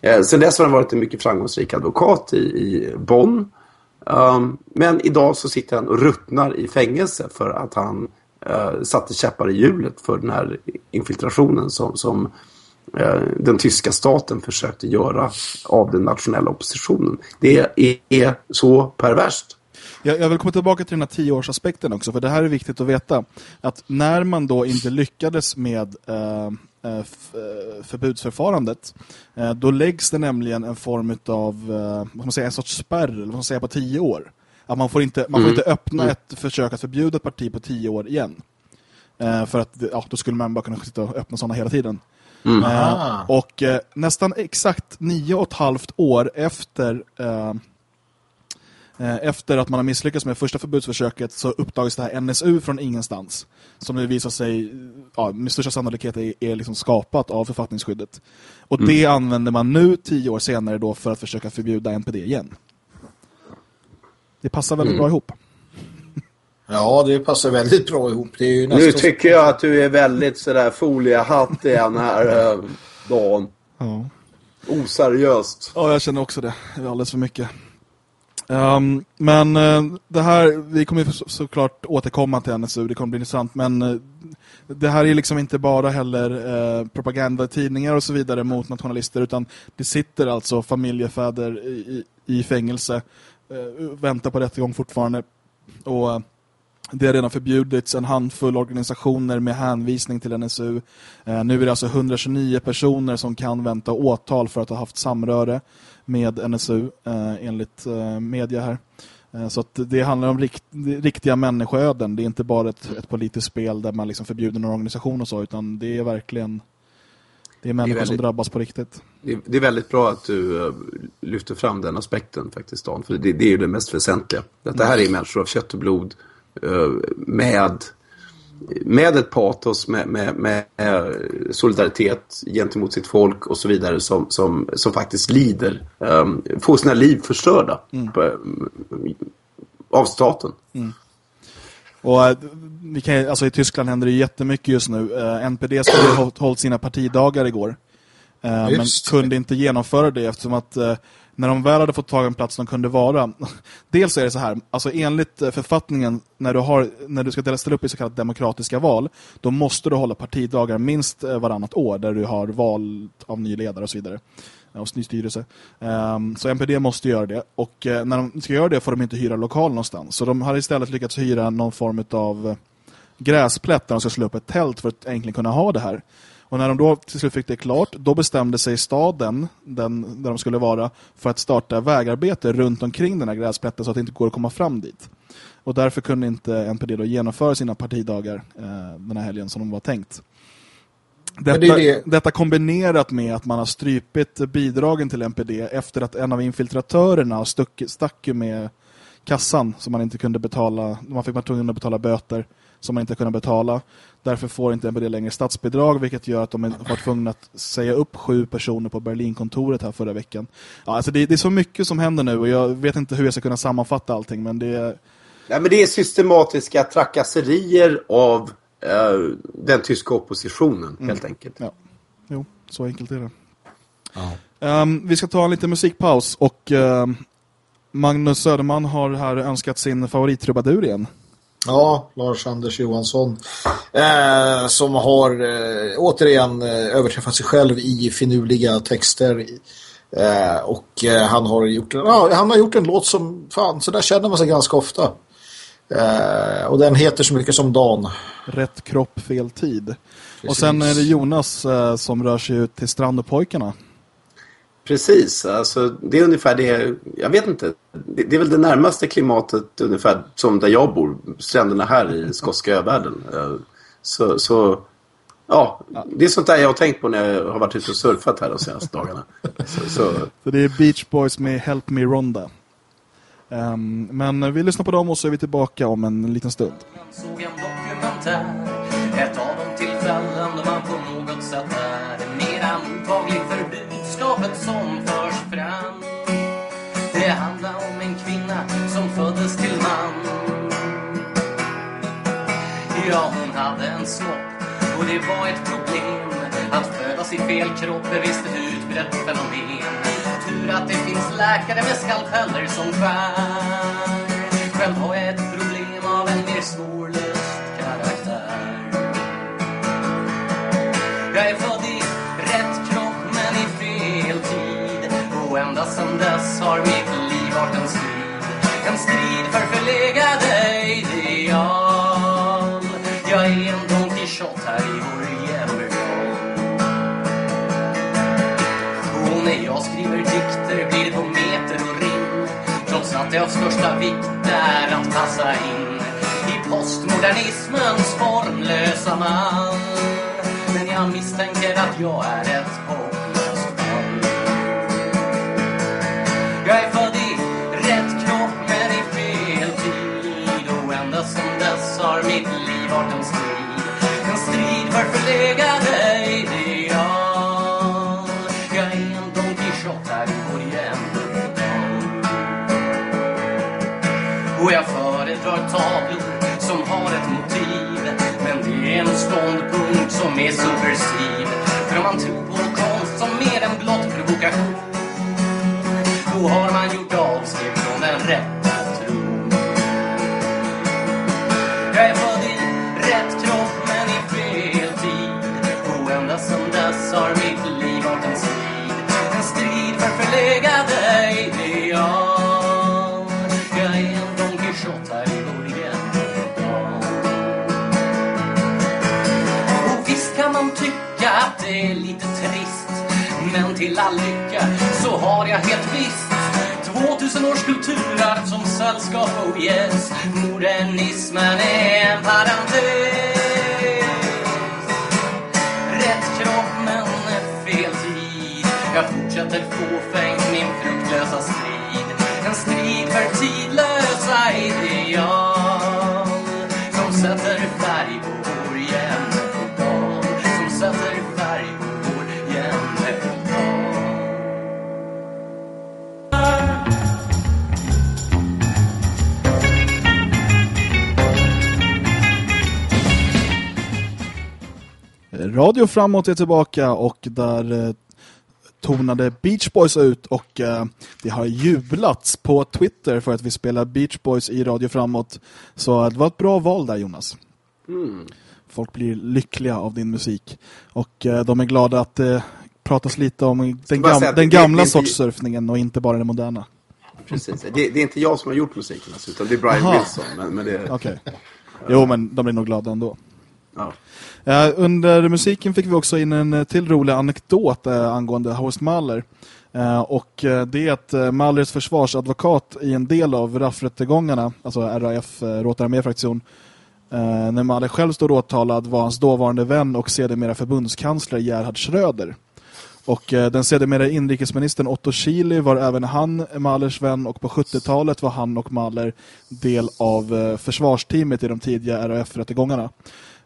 Eh, sen dess har han varit en mycket framgångsrik advokat i, i Bonn. Um, men idag så sitter han och ruttnar i fängelse för att han eh, satte käppar i hjulet för den här infiltrationen som, som eh, den tyska staten försökte göra av den nationella oppositionen. Det är, är så perverst. Jag, jag vill komma tillbaka till den här tioårsaspekten också, för det här är viktigt att veta. Att när man då inte lyckades med eh, eh, eh, förbudsförfarandet då läggs det nämligen en form av vad man säga, en sorts spärr eller vad man säga, på tio år. Att man får inte, man får mm. inte öppna mm. ett försök att förbjuda ett parti på tio år igen. Eh, för att ja, då skulle man bara kunna sitta och öppna sådana hela tiden. Mm. Eh, och eh, nästan exakt nio och ett halvt år efter eh, eh, efter att man har misslyckats med första förbudsförsöket så uppdagas det här NSU från ingenstans. Som det visar sig ja, med största sannolikhet är, är liksom skapat av författningsskyddet. Och mm. det använder man nu tio år senare då för att försöka förbjuda NPD igen. Det passar väldigt mm. bra ihop. Ja, det passar väldigt bra ihop. Det är ju nu tycker jag att du är väldigt sådär foliehatt igen här, äh, Dan. Ja. Oseriöst. Ja, jag känner också det. Det är alldeles för mycket. Um, men uh, det här, vi kommer så, såklart återkomma till NSU, det kommer bli intressant, men uh, det här är liksom inte bara heller uh, propagandatidningar och så vidare mot nationalister, utan det sitter alltså familjefäder i, i, i fängelse eh, Eh, eh, väntar på rättegång fortfarande. Och eh, det har redan förbjudits en handfull organisationer med hänvisning till NSU. Eh, nu är det alltså 129 personer som kan vänta åtal för att ha haft samröre med NSU eh, enligt eh, media här. Eh, så det handlar om rikt, riktiga människoöden. Det är inte bara ett, ett politiskt spel där man liksom förbjuder någon organisation och så, utan det är verkligen det är människor det är väldigt, som drabbas på riktigt. Det är, väldigt bra att du uh, lyfter fram den aspekten faktiskt, Dan. För det, det är ju det mest väsentliga. Att det här är människor av kött och blod uh, med, med ett patos, med, med, med uh, solidaritet gentemot sitt folk och så vidare som, som, som faktiskt lider. Får sina liv förstörda mm. på, av staten. Mm. Och eh, vi kan, alltså i Tyskland händer det jättemycket just nu. Uh, NPD skulle ha hållit sina partidagar igår. Uh, men kunde inte genomföra det eftersom att uh, när de väl hade fått tag en plats de kunde vara. Dels är det så här, alltså enligt författningen när du, har, när du ska ställa upp i så kallat demokratiska val, då måste du hålla partidagar minst varannat år där du har val av ny ledare och så vidare hos ny styrelse. Ehm, så NPD måste göra det. Och eh, när de ska göra det får de inte hyra lokal någonstans. Så de har istället lyckats hyra någon form av eh, gräsplätt där de ska slå upp ett tält för att egentligen kunna ha det här. Och när de då till slut fick det klart, då bestämde sig staden, den, där de skulle vara, för att starta vägarbete runt omkring den här gräsplätten så att det inte går att komma fram dit. Och därför kunde inte NPD då genomföra sina partidagar eh, den här helgen som de var tänkt. Detta, det det. detta, kombinerat med att man har strypit bidragen till NPD efter att en av infiltratörerna stuck, stack med kassan som man inte kunde betala. Man fick man tvungen att betala böter som man inte kunde betala. Därför får inte NPD längre statsbidrag vilket gör att de var tvungna att säga upp sju personer på Berlinkontoret här förra veckan. Ja, alltså det, det, är så mycket som händer nu och jag vet inte hur jag ska kunna sammanfatta allting men det är... Ja, men det är systematiska trakasserier av uh, den tyska oppositionen mm. helt enkelt. Ja. Jo, så enkelt är det. Ja. Um, vi ska ta en liten musikpaus och uh, Magnus Söderman har här önskat sin favorittrubadur igen. Ja, Lars-Anders Johansson eh, som har eh, återigen eh, överträffat sig själv i finurliga texter eh, och eh, han har gjort ja, han har gjort en låt som fan, så där känner man sig ganska ofta. Eh, och den heter så mycket som Dan. Rätt kropp, fel tid. Precis. Och sen är det Jonas eh, som rör sig ut till Strand och pojkarna. Precis, alltså det är ungefär det, jag vet inte, det, det, är väl det närmaste klimatet ungefär som där jag bor, stränderna här i skotska övärlden. Eh, så, så ja, det är sånt där jag har tänkt på när jag har varit ute och surfat här de senaste dagarna. Så, så. så det är Beach Boys med Help Me Ronda. Um, men vi lyssnar på dem och så är vi tillbaka om en liten stund. såg en dokumentär, ett av de tillfällen då man på något sätt är mera mottaglig för budskapet som förs fram. Det handlar om en kvinna som föddes till man. Ja, hon hade en snopp och det var ett problem. Att födas i fel kropp är visst ett utbrett fenomen. Tur att det finns läkare med skalpeller som skär. Själv har jag ett problem av en mer svårlöst karaktär. Jag är född i rätt kropp men i fel tid. Och ända sedan dess har mitt liv varit en strid. En strid för förlegade ideal. Jag är en Don Quijote här i vår meter blir det på meter och rim. Trots att det av största vikt är att passa in i postmodernismens formlösa mall. Men jag misstänker att jag är ett hopplöst fall. Jag är född i rätt kropp men i fel tid och ända sedan dess har mitt liv varit en strid. En strid för förlegade har tavlor som har ett motiv. Men det är en ståndpunkt som är subversiv. För om man tror på konst som mer än blott provokation då har man gjort lilla lycka så har jag helt visst 2000 års kulturarv som sällskap, oh yes Modernismen är en parentes. Rätt kropp men fel tid. Jag fortsätter fåfängt min fruktlösa strid. En strid för tidlösa ideal. Radio Framåt är tillbaka och där eh, tonade Beach Boys ut och eh, det har jublats på Twitter för att vi spelar Beach Boys i Radio Framåt. Så det var ett bra val där Jonas. Mm. Folk blir lyckliga av din musik och eh, de är glada att det pratas lite om den, gam den det- gamla det sorts surfningen och inte bara den moderna. Precis. Det, det är inte jag som har gjort musiken alltså, utan det är Brian Aha. Wilson. Men, men det, Okej. Jo, men de blir nog glada ändå. ja. Eh, under musiken fick vi också in en eh, till rolig anekdot eh, angående Horst Mahler. Eh, och eh, det är att eh, Mahlers försvarsadvokat i en del av RAF-rättegångarna, alltså RAF, eh, Råta arméfraktion, eh, när Mahler själv stod åtalad var hans dåvarande vän och sedermera förbundskansler Gerhard Schröder. Och eh, den sedermera inrikesministern Otto Schily var även han Mahlers vän och på 70-talet var han och Mahler del av eh, försvarsteamet i de tidiga RAF-rättegångarna.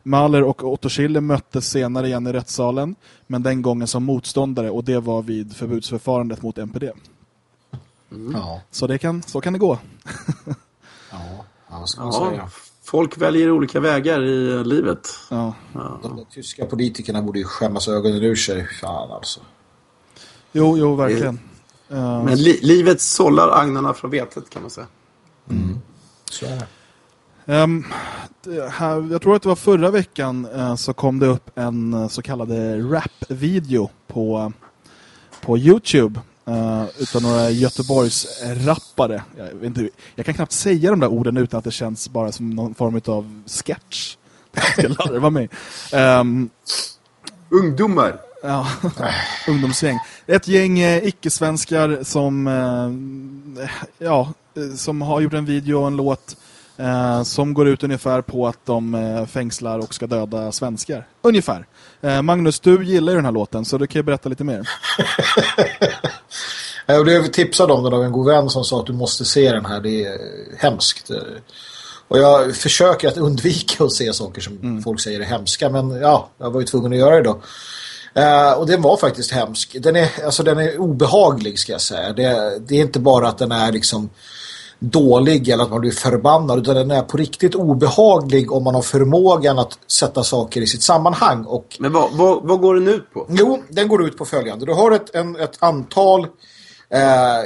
Mahler och Otto Schily möttes senare igen i rättssalen, men den gången som motståndare och det var vid förbudsförfarandet mot NPD. Ja, Så, det kan, så kan det gå. ja, ska man säga? Ja, folk väljer olika vägar i livet. Ja. De där tyska politikerna borde ju skämmas ögonen ur sig. Fan alltså. Jo, jo, verkligen. Eh, Men li livet sållar agnarna från vetet kan man säga. Så är det. Ehm, det jag tror att det var förra veckan eh, så kom det upp en eh, så kallad rap-video på, på Youtube eh, utan några Göteborgs rappare. Jag, inte, jag kan knappt säga de där orden utan att det känns bara som någon form av sketch. Ska larva mig. Ehm, Ungdomar! Ja, ungdomsgäng. Ett gäng eh, icke-svenskar som, eh, ja, som har gjort en video och en låt som går ut ungefär på att de eh, fängslar och ska döda svenskar. Ungefär. Eh, Magnus, du gillar ju den här låten så du kan ju berätta lite mer. Jag blev tipsad om den av en god vän som sa att du måste se den här, det är hemskt. Och jag försöker att undvika att se saker som mm. folk säger är hemska, men ja, jag var ju tvungen att göra det då. Uh, och den var faktiskt hemsk. Den är, alltså, den är obehaglig ska jag säga. Det, det, är inte bara att den är liksom dålig eller att man blir förbannad utan den är på riktigt obehaglig om man har förmågan att sätta saker i sitt sammanhang. Och, Men vad, vad, vad går den ut på? Jo, den går ut på följande. Du har ett, en, ett antal eh,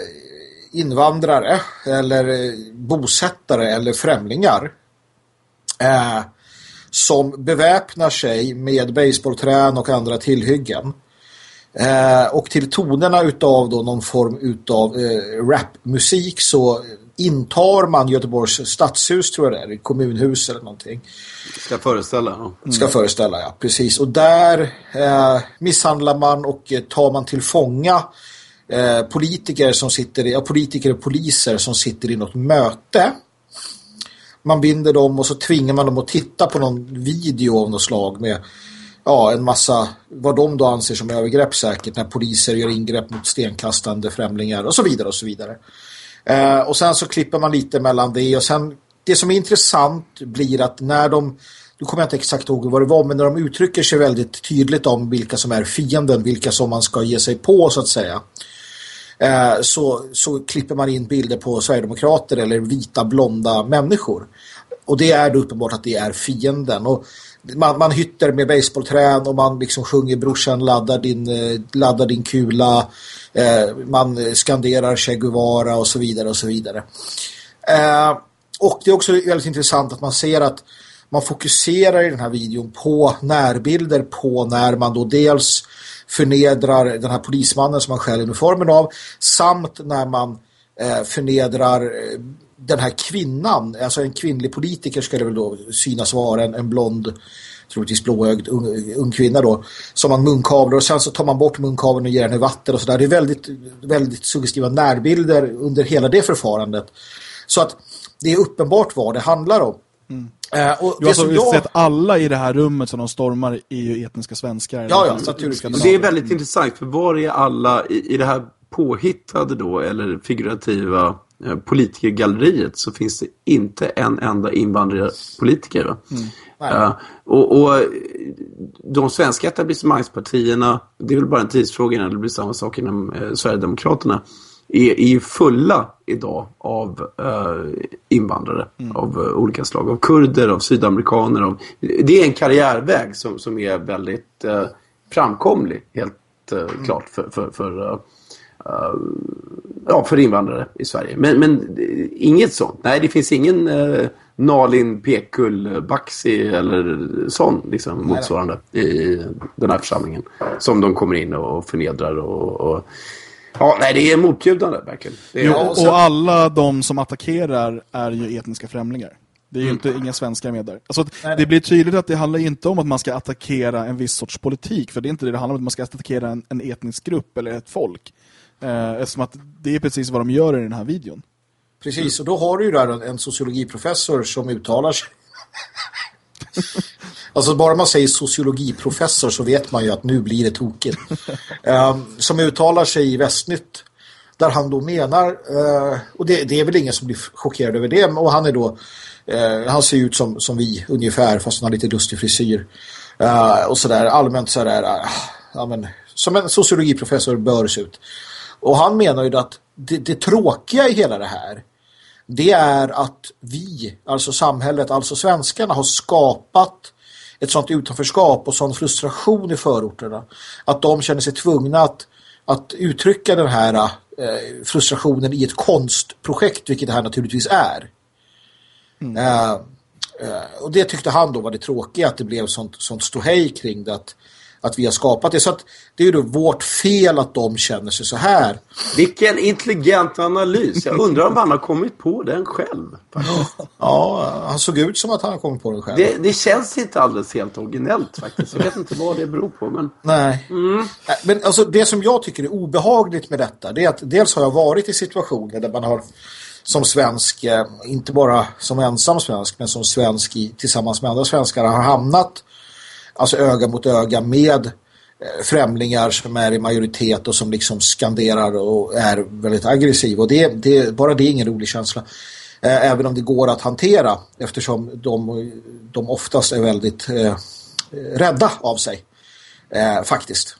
invandrare eller eh, bosättare eller främlingar eh, som beväpnar sig med baseballträn och andra tillhyggen. Eh, och till tonerna utav då någon form utav eh, rapmusik så intar man Göteborgs stadshus tror jag det är, kommunhus eller någonting. Ska föreställa. Ja. Mm. Ska föreställa, ja. Precis. Och där eh, misshandlar man och eh, tar man till fånga eh, politiker som sitter i, ja, politiker och poliser som sitter i något möte. Man binder dem och så tvingar man dem att titta på någon video av något slag med ja, en massa, vad de då anser som övergrepp säkert när poliser gör ingrepp mot stenkastande främlingar och så vidare och så vidare. Eh, och sen så klipper man lite mellan det och sen det som är intressant blir att när de nu kommer jag inte exakt ihåg vad det var men när de uttrycker sig väldigt tydligt om vilka som är fienden, vilka som man ska ge sig på så att säga eh, så, så klipper man in bilder på Sverigedemokrater eller vita blonda människor och det är då uppenbart att det är fienden och man, man hytter med baseballträn och man liksom sjunger brorsan laddar din, eh, laddar din kula eh, man skanderar Che Guevara och så vidare och så vidare. Eh, och det är också väldigt intressant att man ser att man fokuserar i den här videon på närbilder på när man då dels förnedrar den här polismannen som man skäl uniformen av samt när man eh, förnedrar eh, den här kvinnan, alltså en kvinnlig politiker ska det väl då synas vara en, en blond troligtvis blåögd ung, ung kvinna då som man munkavlar och sen så tar man bort munkavlen och ger henne vatten och sådär. Det är väldigt, väldigt suggestiva närbilder under hela det förfarandet. Så att det är uppenbart vad det handlar om. Mm. Eh, och du har alltså jag... sett alla i det här rummet som de stormar är ju etniska svenskar. Ja, ja, naturligtvis. Det är väldigt intressant för var är alla i, i det här påhittade då eller figurativa politikergalleriet så finns det inte en enda invandrarpolitiker. Va? Mm. Uh, och, och, de svenska etablissemangspartierna, det är väl bara en tidsfråga innan det blir samma sak inom eh, Sverigedemokraterna, är, är ju fulla idag av uh, invandrare mm. av uh, olika slag. Av kurder, av sydamerikaner. Av, det är en karriärväg som, som är väldigt framkomlig, helt mm. klart, för, för, för ja, för invandrare i Sverige. Men, men inget sånt. Nej, det finns ingen uh, Nalin Pekull Baxi eller sån liksom, motsvarande i den här församlingen. Som de kommer in och förnedrar och, och Ja, nej, det är motbjudande verkligen. Är, jo, och alla de som attackerar är ju etniska främlingar. Det är ju mm. inte inga svenskar med där. Alltså, det blir tydligt att det handlar inte om att man ska attackera en viss sorts politik. För det är inte det det handlar om. att man ska attackera en, en etnisk grupp eller ett folk. Eh, eftersom att det är precis vad de gör i den här videon. Precis, och då har du ju där en sociologiprofessor som uttalar sig. alltså bara man säger sociologiprofessor så vet man ju att nu blir det tokigt. Um, som uttalar sig i Västnytt där han då menar, uh, och det, det, är väl ingen som blir chockerad över det, och han är då, uh, han ser ut som, som vi ungefär, fast han har lite lustig frisyr. Och sådär, allmänt sådär, ja men, som en sociologiprofessor bör se ut. Och han menar ju att det, det tråkiga i hela det här det är att vi, alltså samhället, alltså svenskarna har skapat ett sånt utanförskap och sån frustration i förorterna att de känner sig tvungna att, att uttrycka den här eh, frustrationen i ett konstprojekt, vilket det här naturligtvis är. Mm. Eh, eh, och det tyckte han då var det tråkiga att det blev sånt, sånt ståhej kring det att att vi har skapat det. Så att det är ju då vårt fel att de känner sig så här. Vilken intelligent analys. Jag undrar om han har kommit på den själv. Ja, han såg ut som att han har kommit på den själv. Det, det känns inte alldeles helt originellt faktiskt. Jag vet inte vad det beror på. Men... Nej. Mm. Men alltså, det som jag tycker är obehagligt med detta det är att dels har jag varit i situationer där man har som svensk, eh, inte bara som ensam svensk men som svensk i, tillsammans med andra svenskar har hamnat alltså öga mot öga med eh, främlingar som är i majoritet och som liksom skanderar och är väldigt aggressiva och det, det, bara det är ingen rolig känsla eh, även om det går att hantera eftersom de, de oftast är väldigt eh, eh, rädda av sig eh, faktiskt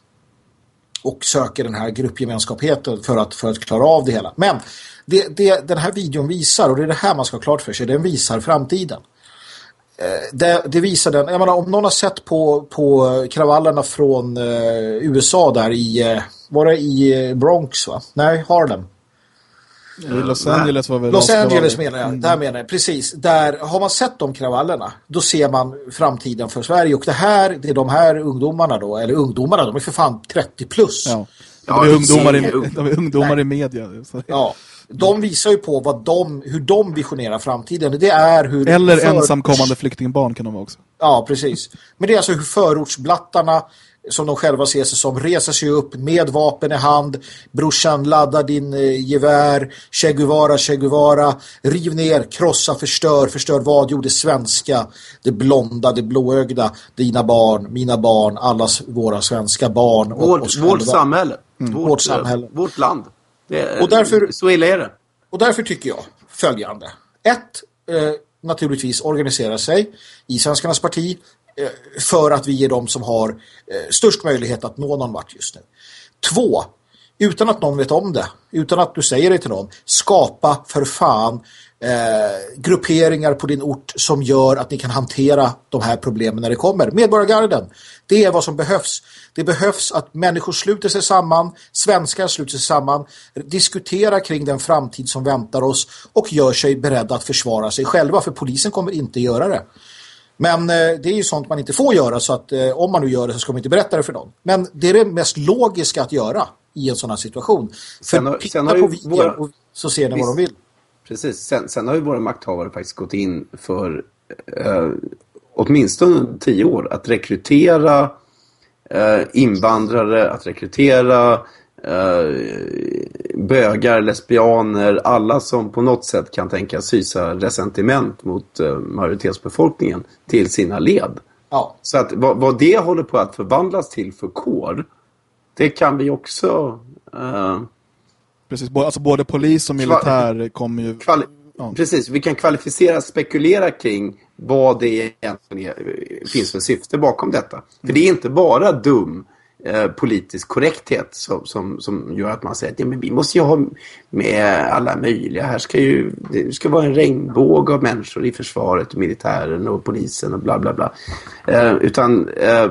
och söker den här gruppgemenskapheten för att, för att klara av det hela. Men det, det den här videon visar, och det är det här man ska ha klart för sig, den visar framtiden. Eh, det, det, visar den, jag menar, om någon har sett på, på kravallerna från eh, USA där i, eh, var det i eh, Bronx va? Nej, Harlem. Los Angeles var väl Los Angeles menar jag, mm. där menar jag, precis. Där har man sett de kravallerna, då ser man framtiden för Sverige. Och det här, det är de här ungdomarna då, eller ungdomarna, de är för fan 30 plus. Ja, de är, ja, ungdomar, i, de är ungdomar i media. Så. Ja, de visar ju på vad de, hur de visionerar framtiden. Det är hur Eller förorts... ensamkommande flyktingbarn kan de vara också. Ja, precis. Men det är alltså hur förortsblattarna som de själva ser sig som reser sig upp med vapen i hand. Brorsan, ladda din eh, gevär. Che Guevara, che Guevara. Riv ner, krossa, förstör. Förstör vad? Jo, det svenska. Det blonda, det blåögda. Dina barn, mina barn, allas våra svenska barn. Vårt, vårt samhälle. Mm. Vårt, vårt, samhälle. Vårt land. Det, och därför, så illa är det. Och därför tycker jag följande. Ett, eh, naturligtvis organisera sig i Svenskarnas parti eh, för att vi är de som har eh, störst möjlighet att nå någon vart just nu. Två, utan att någon vet om det, utan att du säger det till någon, skapa för fan eh, grupperingar på din ort som gör att ni kan hantera de här problemen när det kommer. Medborgargarden, det är vad som behövs. Det behövs att människor sluter sig samman, svenskar sluter sig samman, diskuterar kring den framtid som väntar oss och gör sig beredda att försvara sig själva, för polisen kommer inte göra det. Men eh, det är ju sånt man inte får göra så att eh, om man nu gör det så ska man inte berätta det för någon. Men det är det mest logiska att göra i en sån här situation. Sen, för titta på videon våra... så ser ni vad de vill. Precis, sen, sen har ju våra makthavare faktiskt gått in för eh, åtminstone tio år att rekrytera eh, invandrare, att rekrytera eh, bögar, lesbianer, alla som på något sätt kan tänkas hysa resentiment mot eh, majoritetsbefolkningen till sina led. Ja. Så att vad, vad, det håller på att förvandlas till för kår, det kan vi också... Eh, Precis, alltså både polis och militär kommer ju... Ja. Precis, vi kan kvalificera, spekulera kring vad det egentligen är, finns för syfte bakom detta. För det är inte bara dum eh, politisk korrekthet som, som, som gör att man säger att ja, men vi måste ju ha med alla möjliga. Här ska ju, det ska vara en regnbåge av människor i försvaret militären och polisen och bla bla bla. Eh, utan eh,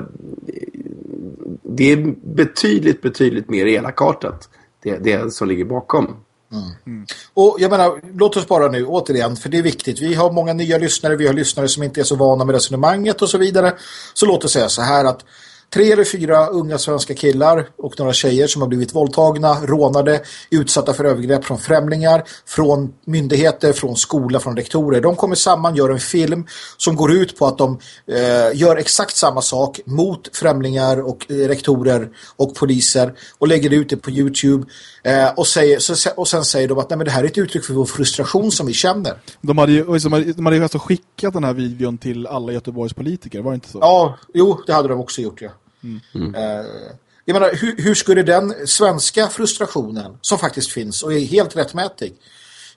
det är betydligt, betydligt mer elakartat det, det som ligger bakom. Mm. Mm. Och jag menar, låt oss bara nu återigen, för det är viktigt. Vi har många nya lyssnare, vi har lyssnare som inte är så vana med resonemanget och så vidare. Så låt oss säga så här att Tre eller fyra unga svenska killar och några tjejer som har blivit våldtagna, rånade, utsatta för övergrepp från främlingar, från myndigheter, från skola, från rektorer. De kommer samman, gör en film som går ut på att de eh, gör exakt samma sak mot främlingar och eh, rektorer och poliser och lägger ut det på Youtube eh, och, säger, så, och sen säger de att Nej, men det här är ett uttryck för vår frustration som vi känner. De hade ju de hade alltså skickat den här videon till alla Göteborgs politiker, var det inte så? Ja, jo, det hade de också gjort, ja. Mm. Uh, jag menar, hur, hur, skulle den svenska frustrationen, som faktiskt finns och är helt rättmätig, mm.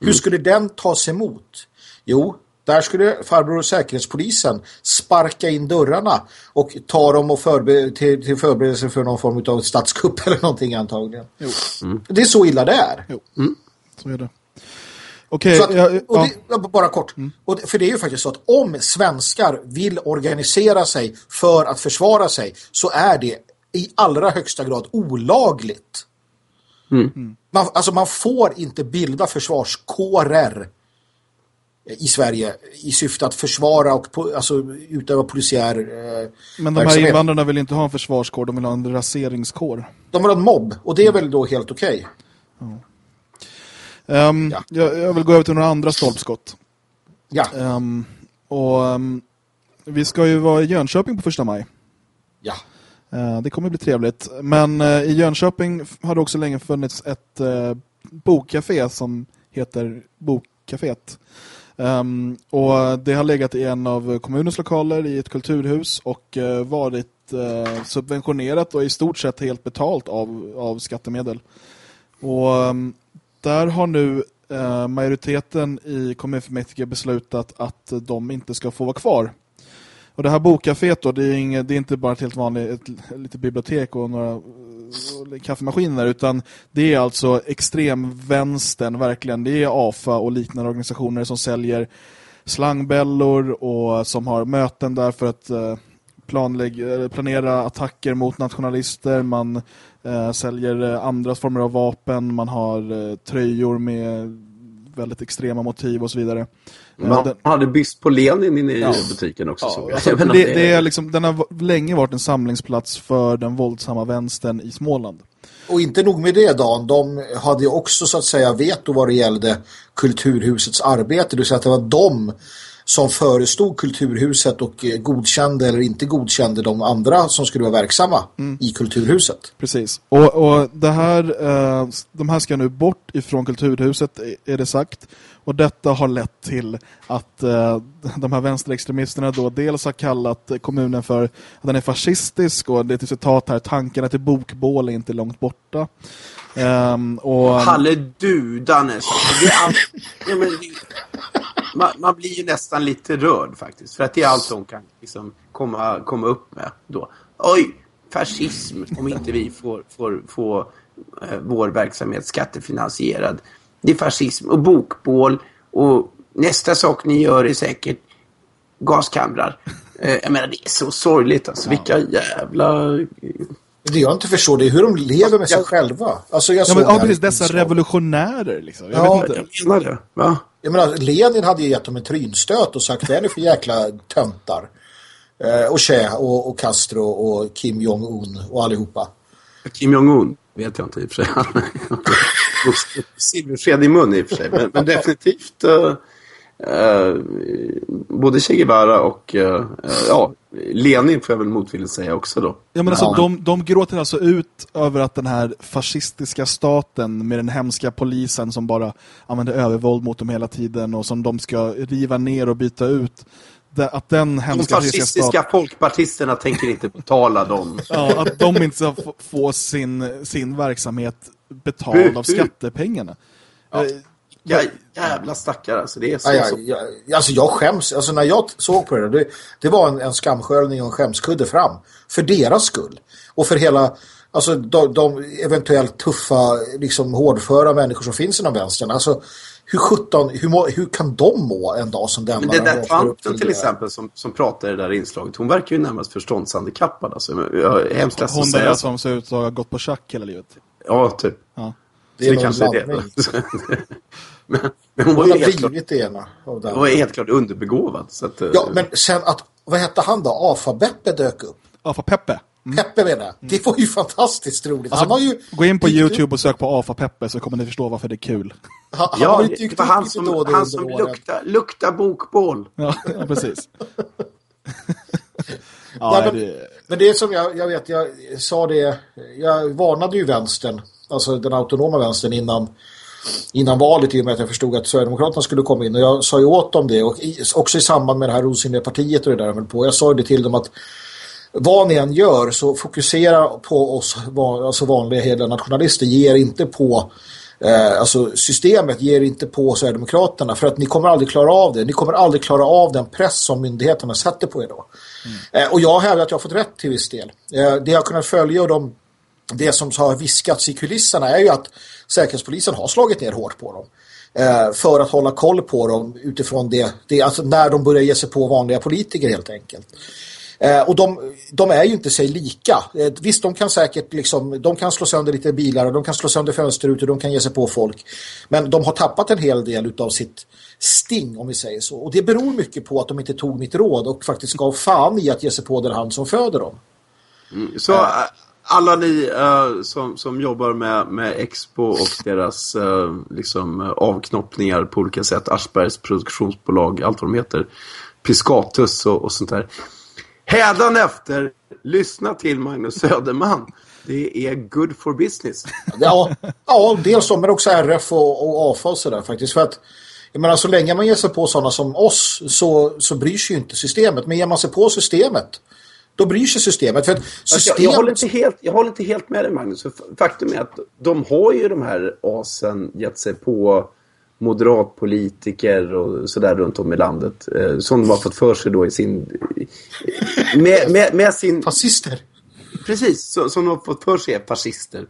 hur skulle den tas emot? Jo, där skulle farbror och säkerhetspolisen sparka in dörrarna och ta dem och förber till, till förberedelse för någon form av statskupp eller någonting antagligen. Mm. Det är så illa det är. Jo. Mm. Så är det. Okej, okay, ja, ja. ja, bara kort. Mm. Och för det är ju faktiskt så att om svenskar vill organisera sig för att försvara sig så är det i allra högsta grad olagligt. Mm. Man, alltså man får inte bilda försvarskårer. i Sverige i syfte att försvara och alltså, utöva polisiär eh, Men de här invandrarna vill inte ha en försvarskår, de vill ha en raseringskår. De vill ha en mobb, och det är väl då helt okej. Okay. Ja. Um, ja. jag, jag, vill gå över till några andra stolpskott. Ja. Um, och um, vi ska ju vara i Jönköping på första maj. Ja. Uh, det kommer bli trevligt. Men uh, i Jönköping har det också länge funnits ett uh, bokcafé som heter Bokcaféet. Um, och det har legat i en av kommunens lokaler i ett kulturhus och uh, varit uh, subventionerat och i stort sett helt betalt av, av skattemedel. Och um, där har nu eh, majoriteten i kommunfullmäktige beslutat att de inte ska få vara kvar. Och det här bokcaféet då, det är, inget, det är inte bara ett helt vanligt ett, lite bibliotek och några och kaffemaskiner utan det är alltså extremvänstern verkligen. Det är AFA och liknande organisationer som säljer slangbällor och som har möten där för att eh, planlägga, planera attacker mot nationalister. Man uh, säljer andra former av vapen. Man har uh, tröjor med väldigt extrema motiv och så vidare. Man den, hade byst på Lenin inne i ja, butiken också. Ja, alltså, det, det, är liksom, den har länge varit en samlingsplats för den våldsamma vänstern i Småland. Och inte nog med det, Dan. De hade också så att säga veto vad det gällde kulturhusets arbete. Vill säga att det var de som förestod kulturhuset och eh, godkände eller inte godkände de andra som skulle vara verksamma mm. i kulturhuset. Precis. Och, och det här, eh, de här ska nu bort ifrån kulturhuset är det sagt. Och detta har lett till att eh, de här vänsterextremisterna då dels har kallat kommunen för att den är fascistisk och det är ett citat här, tankarna till bokbål är inte långt borta. Um, och... Halledudanes. Det är ja, men, man, man, blir ju nästan lite rörd faktiskt. För att det är allt de kan liksom komma, komma upp med då. Oj, fascism om inte vi får, får, får eh, vår verksamhet skattefinansierad. Det är fascism och bokbål och nästa sak ni gör är säkert gaskamrar. Eh, jag menar, det är så sorgligt alltså. Vilka jävla det jag inte förstår det är hur de lever med sig ja. själva. Alltså jag ja, men, ja, precis, dessa revolutionärer liksom. Jag ja, vet inte. jag menar det. Va? Jag menar, Lenin hade ju gett dem en trynstöt och sagt vad är ni för jäkla töntar? Eh, och Che och, och, Castro och Kim Jong-Un och allihopa. Kim Jong-Un vet jag inte i och för sig. Silversked i mun i och för sig. Men, men definitivt... Uh, Uh, både Che Guevara och uh, ja, Lenin får jag väl motvilligt säga också då. Ja, men alltså, ja. de, de gråter alltså ut över att den här fascistiska staten med den hemska polisen som bara använder övervåld mot dem hela tiden och som de ska riva ner och byta ut att den hemska de fascistiska stat... folkpartisterna tänker inte betala dem. ja, att de inte ska få sin, sin verksamhet betald av skattepengarna. Ja. Ja, jävla stackare, alltså det är så, ja, ja, ja, alltså jag skäms, alltså när jag såg på det det, det var en, en skamsköljning och en skämskudde fram för deras skull och för hela alltså de, de eventuellt tuffa liksom hårdföra människor som finns inom vänstern alltså hur, 17, hur, må, hur kan de må en dag som denna? Men det där tanten till, till exempel som, som pratar i det där inslaget, hon verkar ju närmast förståndshandikappad. Alltså, jag är hemskt ledsen Hon där som ser ut att ha gått på schack hela livet. Ja, typ. Ja. Det är, det kanske är det. men, men hon var ju helt klart, ena av den. Hon var helt klart underbegåvad. Så att, ja, men sen att, vad hette han då? Afa-Beppe dök upp. Afa-Peppe? Mm. Peppe menar jag. Det var ju fantastiskt roligt. Alltså, han har ju... Gå in på Youtube och sök på Afa Peppe så kommer ni förstå varför det är kul. Han, han ja, det var han som, då han som luktar, luktar bokbål. Ja, ja precis. ja, men, det men det är som jag, jag vet, jag sa det, jag varnade ju vänstern, alltså den autonoma vänstern innan innan valet i och med att jag förstod att Sverigedemokraterna skulle komma in och jag sa ju åt dem det och också i samband med det här osynliga partiet och det där på. Jag sa det till dem att vad ni än gör så fokusera på oss alltså vanliga hela nationalister ger inte på eh, alltså systemet ger inte på Sverigedemokraterna för att ni kommer aldrig klara av det. Ni kommer aldrig klara av den press som myndigheterna sätter på er då. Mm. Eh, och jag hävdar att jag har fått rätt till viss del. Eh, det jag har kunnat följa och de, det som har viskats i kulisserna är ju att Säkerhetspolisen har slagit ner hårt på dem eh, för att hålla koll på dem utifrån det, det alltså när de börjar ge sig på vanliga politiker helt enkelt. Eh, och de, de, är ju inte sig lika. Eh, visst, de kan säkert liksom, de kan slå sönder lite bilar och de kan slå sönder fönsterrutor, de kan ge sig på folk. Men de har tappat en hel del av sitt sting, om vi säger så. Och det beror mycket på att de inte tog mitt råd och faktiskt gav fan i att ge sig på den hand som föder dem. Mm, så äh, alla ni uh, som, som jobbar med, med Expo och deras uh, liksom, avknoppningar på olika sätt, Aschbergs produktionsbolag, allt vad de heter, Piscatus och, och sånt där. Hädanefter, lyssna till Magnus Söderman. Det är good for business. Ja, ja dels så, men också RF och, och AFA och sådär faktiskt. För att, jag menar, så länge man ger sig på sådana som oss så, så bryr sig ju inte systemet. Men ger man sig på systemet, då bryr sig systemet. För att systemet... jag, jag, håller inte helt, jag håller inte helt med dig Magnus. För faktum är att de har ju de här asen gett sig på moderatpolitiker och sådär runt om i landet. Eh, som de har fått för sig då i sin... Med, med, med sin... Fascister. Precis, så, som de har fått för sig är fascister.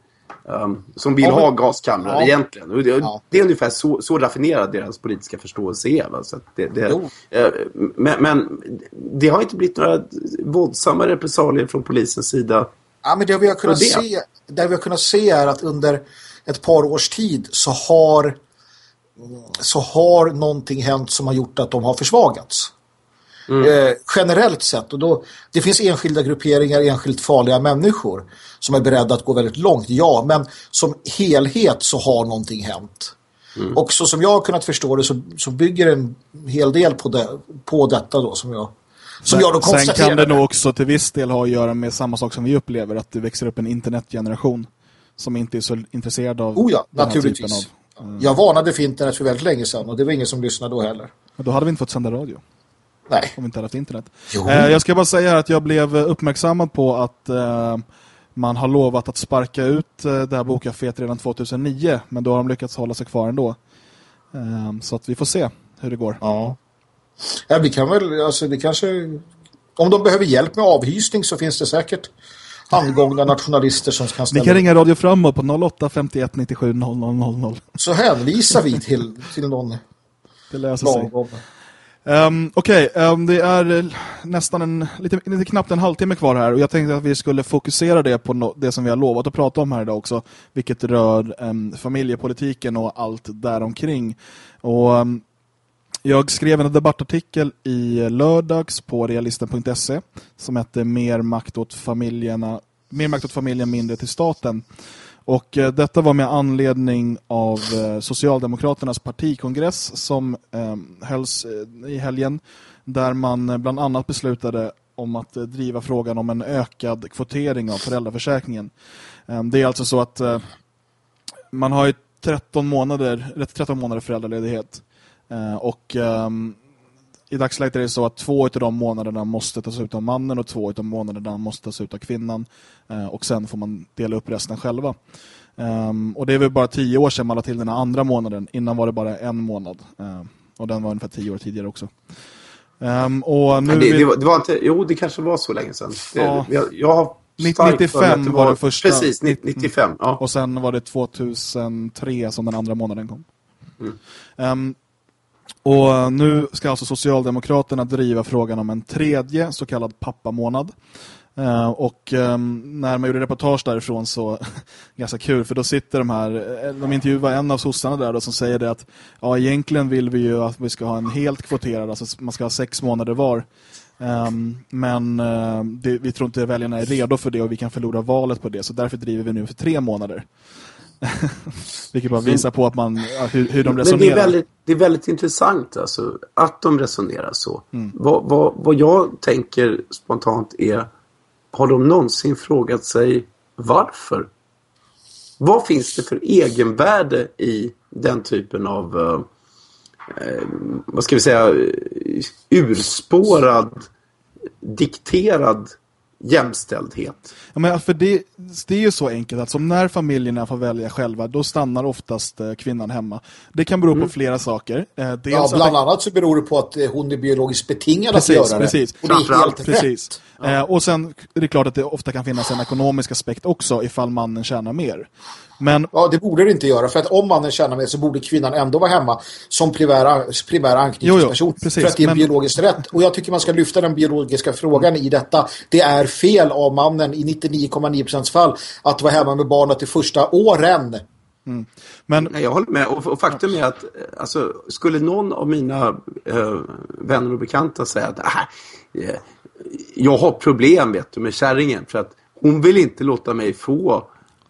Um, som vill ja, men, ha gaskamrar ja, egentligen. Och det, ja. det, är ungefär så, så raffinerad deras politiska förståelse är. Va? Så det, det, uh, men, men, det har inte blivit några våldsamma repressalier från polisens sida. Ja, men det vi har kunnat, se, det vi har kunnat se är att under ett par års tid så har så har någonting hänt som har gjort att de har försvagats. Mm. Eh, generellt sett. Och då, det finns enskilda grupperingar, enskilt farliga människor som är beredda att gå väldigt långt. Ja, men som helhet så har någonting hänt. Mm. Och så som jag har kunnat förstå det så, så bygger en hel del på, det, på detta då som jag som jag då Sen kan det nog också till viss del ha att göra med samma sak som vi upplever, att det växer upp en internetgeneration som inte är så intresserad av oh ja, den här typen av Mm. Jag varnade för internet för väldigt länge sedan och det var ingen som lyssnade då heller. Men då hade vi inte fått sända radio. Nej. Om vi inte hade haft internet. Eh, jag ska bara säga att jag blev uppmärksammad på att eh, man har lovat att sparka ut eh, det här bokcaféet redan 2009. Men då har de lyckats hålla sig kvar ändå. Så att vi får se hur det går. Ja. Ja, vi kan väl, alltså det kanske... Om de behöver hjälp med avhysning så finns det säkert handgångna nationalister som kan ställa... Ni kan ringa Radio Framåt på 08 51 97 00 00. Så hänvisar vi till, till någon Det löser sig. Um, Okej, okay, um, det är eh, nästan en, lite, lite knappt en halvtimme kvar här och jag tänkte att vi skulle fokusera det på no det som vi har lovat att prata om här idag också, vilket rör um, familjepolitiken och allt däromkring. Och um, jag skrev en debattartikel i lördags på realisten.se som hette Mer makt åt familjerna Mer makt åt familjen, mindre till staten. Och eh, detta var med anledning av eh, Socialdemokraternas partikongress som eh, hölls eh, i helgen där man eh, bland annat beslutade om att eh, driva frågan om en ökad kvotering av föräldraförsäkringen. Ehm, det är alltså så att eh, man har ju 13 månader, 13 månader föräldraledighet Eh, och ehm, i dagsläget är det så att två av de månaderna måste tas ut av mannen och två av månaderna måste tas ut av kvinnan. Uh, och sen får man dela upp resten själva. Um, och det är väl bara tio år sedan man la till den andra månaden. Innan var det bara en månad. Uh, och den var ungefär tio år tidigare också. Um, och nu det, det, var, det, var, inte, jo, det kanske var så länge sedan. Det, ja. jag, jag har 95 var, var det första. Precis, 95. Ja. Och sen var det 2003 som den andra månaden kom. Mm. Um, och nu ska alltså Socialdemokraterna driva frågan om en tredje så kallad pappamånad. Uh, och um, när man gjorde reportage därifrån så ganska kul för då sitter de här eh, de intervjuar en av sossarna där då, som säger det att ja egentligen vill vi ju att vi ska ha en helt kvoterad alltså man ska ha sex månader var um, men uh, det, vi tror inte väljarna är redo för det och vi kan förlora valet på det så därför driver vi nu för tre månader Vilket bara visar på att man, hur, hur de resonerar. Men det är väldigt, det är väldigt intressant alltså, att de resonerar så. Mm. Vad, vad, vad jag tänker spontant är, har de någonsin frågat sig varför? Vad finns det för egenvärde i den typen av, uh, uh, vad ska vi säga, urspårad, dikterad jämställdhet. Ja, men för det, det är ju så enkelt att som när familjerna får välja själva då stannar oftast eh, kvinnan hemma. Det kan bero mm. på flera saker. Eh, ja, bland det... annat så beror det på att eh, hon är biologiskt betingad precis, att göra precis. det. Och det är helt precis. rätt. Ja. och sen är det klart att det ofta kan finnas en ekonomisk aspekt också ifall mannen tjänar mer. Men, ja, det borde det inte göra. För att om mannen tjänar mer så borde kvinnan ändå vara hemma som primära, primära anknytningsperson. Jo, jo, precis, för att det är men... biologiskt rätt. Och jag tycker man ska lyfta den biologiska frågan i detta. Det är fel av mannen i 99,9% fall att vara hemma med barnet i första åren. Mm. Men... Jag håller med. Och, och faktum är att alltså, skulle någon av mina äh, vänner och bekanta säga att äh, jag har problem vet du, med kärringen för att hon vill inte låta mig få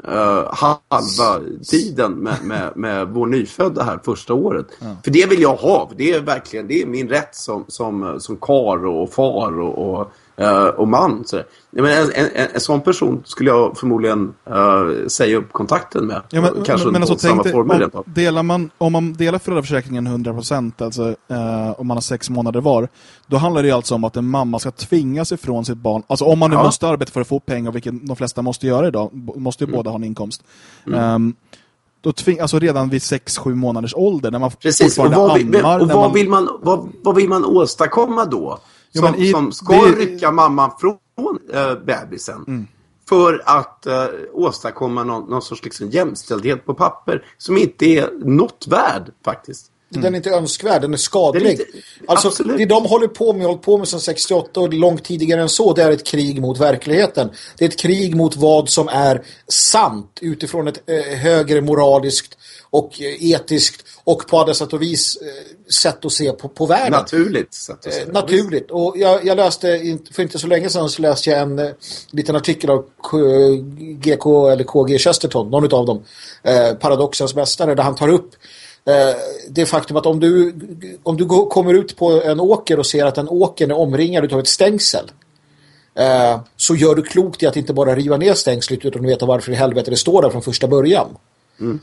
uh, halva tiden med, med, med vår nyfödda här första året. Mm. För det vill jag ha. Det är verkligen det är min rätt som, som, som kar och far och, och uh, och man. Så, men en, en, en, sån person skulle jag förmodligen uh, säga upp kontakten med. Ja, men, kanske men, alltså, samma former. Om, delar man, om man delar föräldraförsäkringen 100% alltså uh, om man har sex månader var, då handlar det alltså om att en mamma ska tvingas ifrån sitt barn. Alltså om man nu ja. måste arbeta för att få pengar, vilket de flesta måste göra idag, måste ju mm. båda ha en inkomst. Mm. Um, då tving, alltså redan vid 6-7 månaders ålder när man Precis, och vad, ammar, och vad, man... Vill man, vad, vad vill man åstadkomma då? Som, i, som ska det... rycka mamman från äh, bebisen. Mm. För att äh, åstadkomma någon, någon sorts liksom, jämställdhet på papper som inte är något värd faktiskt. Mm. Den är inte önskvärd, den är skadlig. Det, är inte, alltså, det de håller på med, håller på med sedan 68 och långt tidigare än så, det är ett krig mot verkligheten. Det är ett krig mot vad som är sant utifrån ett eh, högre moraliskt och eh, etiskt och på alla sätt och vis eh, sätt att se på, på världen. Naturligt sätt att se. Eh, naturligt. Och jag, jag, läste, för inte så länge sedan så läste jag en liten artikel av GK eller KG Chesterton, någon av dem, eh, Paradoxens mästare, där han tar upp det faktum att om du, om du kommer ut på en åker och ser att en åker är omringad av ett stängsel så gör du klokt i att inte bara riva ner stängslet utan veta varför i helvete det står där från första början. Mm.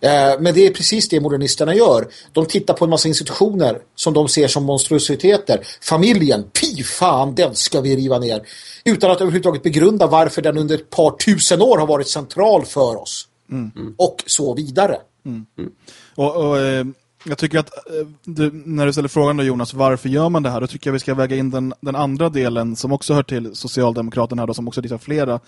Eh, men det är precis det modernisterna gör. De tittar på en massa institutioner som de ser som monstruositeter. Familjen, py fan, den ska vi riva ner. Utan att överhuvudtaget begrunda varför den under ett par tusen år har varit central för oss. Mm. Och så vidare. Mm. Och, och eh, jag tycker att eh, du, när du ställer frågan då Jonas, varför gör man det här? Då tycker jag vi ska väga in den, den andra delen som också hör till Socialdemokraterna här då, som också har flera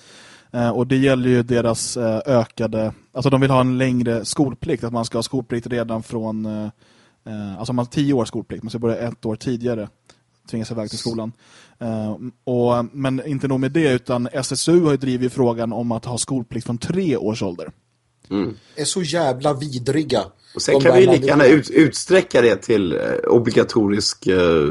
och det gäller ju deras eh, ökade... Alltså de vill ha en längre skolplikt. Att man ska ha skolplikt redan från... Eh, alltså man har tio års skolplikt. Man ska börja ett år tidigare. Tvingas iväg till skolan. och, men inte nog med det utan SSU har ju drivit frågan om att ha skolplikt från tre års ålder. Mm. är så jävla vidriga. Och sen kan vi lika gärna ut, utsträcka det till eh, obligatorisk, eh,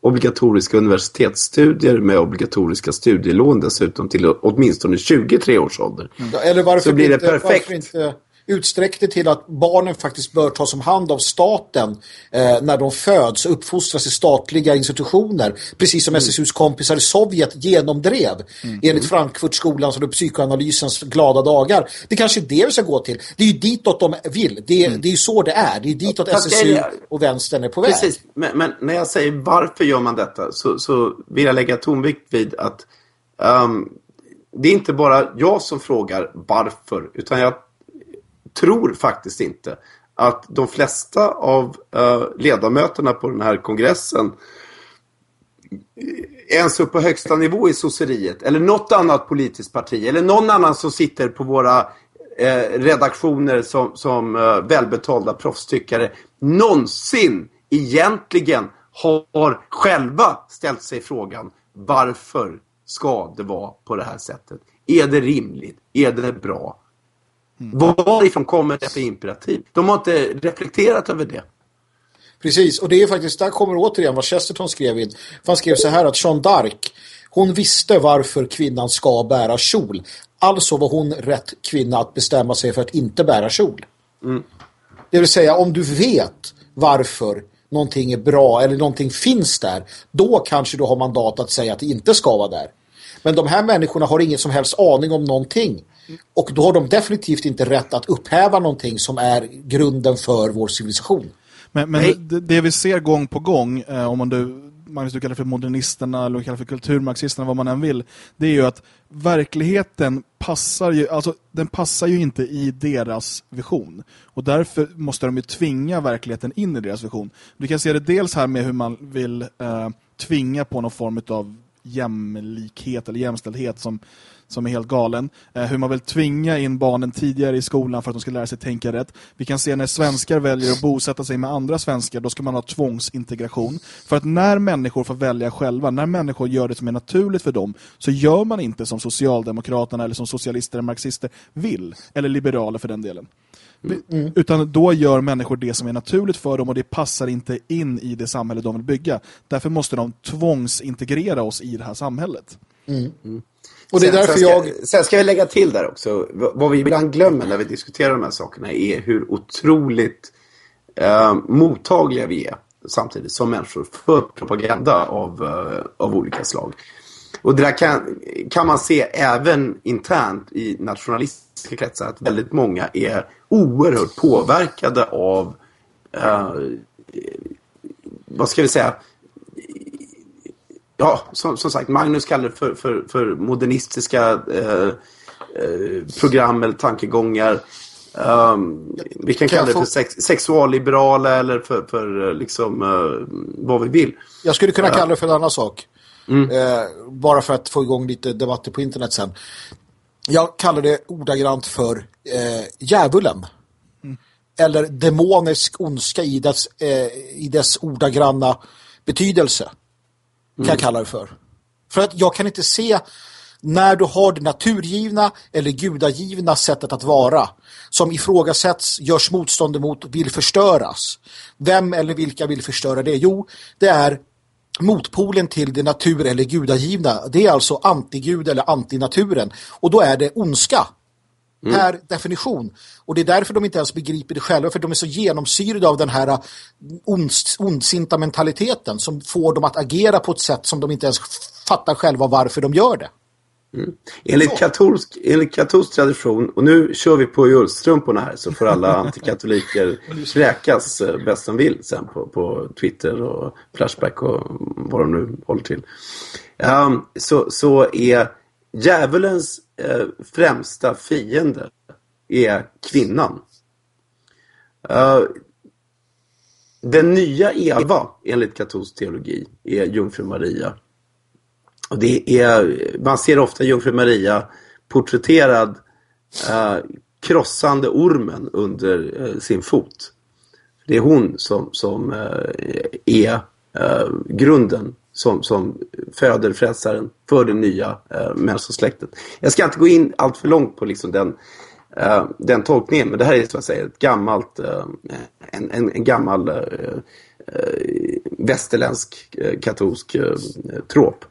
obligatoriska universitetsstudier med obligatoriska studielån dessutom till åtminstone 23 års ålder. Mm. Eller varför så blir det inte, perfekt. Varför inte utsträck det till att barnen faktiskt bör tas om hand av staten eh, när de föds och uppfostras i statliga institutioner. Precis som mm. SSUs kompisar i Sovjet genomdrev mm. enligt Frankfurtskolans och psykoanalysens glada dagar. Det kanske är det vi ska gå till. Det är ju ditåt de vill. Det är, mm. det är ju så det är. Det är ditåt SSU och vänstern är på väg. Precis, men, men, när jag säger varför gör man detta så, så vill jag lägga tonvikt vid att um, det är inte bara jag som frågar varför utan jag tror faktiskt inte att de flesta av eh, ledamöterna på den här kongressen ens upp på högsta nivå i sosseriet eller något annat politiskt parti eller någon annan som sitter på våra eh, redaktioner som, som eh, välbetalda proffstyckare någonsin egentligen har själva ställt sig frågan varför ska det vara på det här sättet? Är det rimligt? Är det bra? Mm. Varifrån kommer detta imperativ? De har inte reflekterat över det. Precis, och det är faktiskt, där kommer återigen vad Chesterton skrev in. han skrev så här att Jean d'Arc, hon visste varför kvinnan ska bära kjol. Alltså var hon rätt kvinna att bestämma sig för att inte bära kjol. Mm. Det vill säga, om du vet varför någonting är bra eller någonting finns där, då kanske du har mandat att säga att det inte ska vara där. Men de här människorna har ingen som helst aning om någonting. Och då har de definitivt inte rätt att upphäva någonting som är grunden för vår civilisation. Men, men det, det, vi ser gång på gång, eh, om man du, Magnus, du kallar för modernisterna eller du kallar för kulturmarxisterna, vad man än vill, det är ju att verkligheten passar ju, alltså den passar ju inte i deras vision. Och därför måste de ju tvinga verkligheten in i deras vision. Du kan se det dels här med hur man vill eh, tvinga på någon form av jämlikhet eller jämställdhet som, som är helt galen. Eh, hur man vill tvinga in barnen tidigare i skolan för att de ska lära sig tänka rätt. Vi kan se när svenskar väljer att bosätta sig med andra svenskar, då ska man ha tvångsintegration. För att när människor får välja själva, när människor gör det som är naturligt för dem, så gör man inte som Socialdemokraterna eller som socialister eller marxister vill, eller liberaler för den delen. Mm. Utan då gör människor det som är naturligt för dem och det passar inte in i det samhälle de vill bygga. Därför måste de tvångsintegrera oss i det här samhället. Mm. Och det är sen, därför sen ska, jag... Sen ska vi lägga till där också. Vad vi ibland glömmer när vi diskuterar de här sakerna är hur otroligt eh, mottagliga vi är samtidigt som människor för propaganda av, uh, av olika slag. Och det där kan, kan man se även internt i nationalistiska kretsar att väldigt många är oerhört påverkade av uh, vad ska vi säga ja, som, som, sagt, Magnus kallar det för, för, för modernistiska uh, program eller tankegångar. Um, vi kan, kan kalla det för sex, sexualliberala eller för, för liksom, uh, vad vi vill. Jag skulle kunna kalla det för en annan sak. Mm. Eh, bara för att få igång lite debatter på internet sen. Jag kallar det ordagrant för eh, djävulen. Mm. Eller demonisk ondska i dess, eh, i dess ordagranna betydelse. Kan mm. jag kalla det för. För att jag kan inte se när du har det naturgivna eller gudagivna sättet att vara som ifrågasätts, görs motstånd emot och vill förstöras. Vem eller vilka vill förstöra det? Jo, det är motpolen till det natur- eller gudagivna. Det är alltså antigud eller antinaturen. Och då är det ondska. Mm. Per definition. Och det är därför de inte ens begriper det själva. För de är så genomsyrade av den här uh, onds, ondsinta mentaliteten. Som får dem att agera på ett sätt som de inte ens fattar själva varför de gör det. Mm. Enligt, katolsk, enligt katolsk tradition, och nu kör vi på ullstrumporna här så får alla antikatoliker kräkas eh, bäst de vill sen på, på Twitter och Flashback och vad de nu håller till. Um, så, så är djävulens eh, främsta fiende är kvinnan. Uh, den nya Eva, enligt katolsk teologi, är jungfru Maria. Och det är, man ser ofta Jungfru Maria porträtterad uh, krossande ormen under uh, sin fot. Det är hon som, som är grunden som, som föder frälsaren för det nya eh, människosläktet. Jag ska inte gå in allt för långt på liksom den, eh, den tolkningen, men det här är så att säga ett gammalt, eh, en, en, en, gammal eh, eh västerländsk eh, katolsk eh, trop.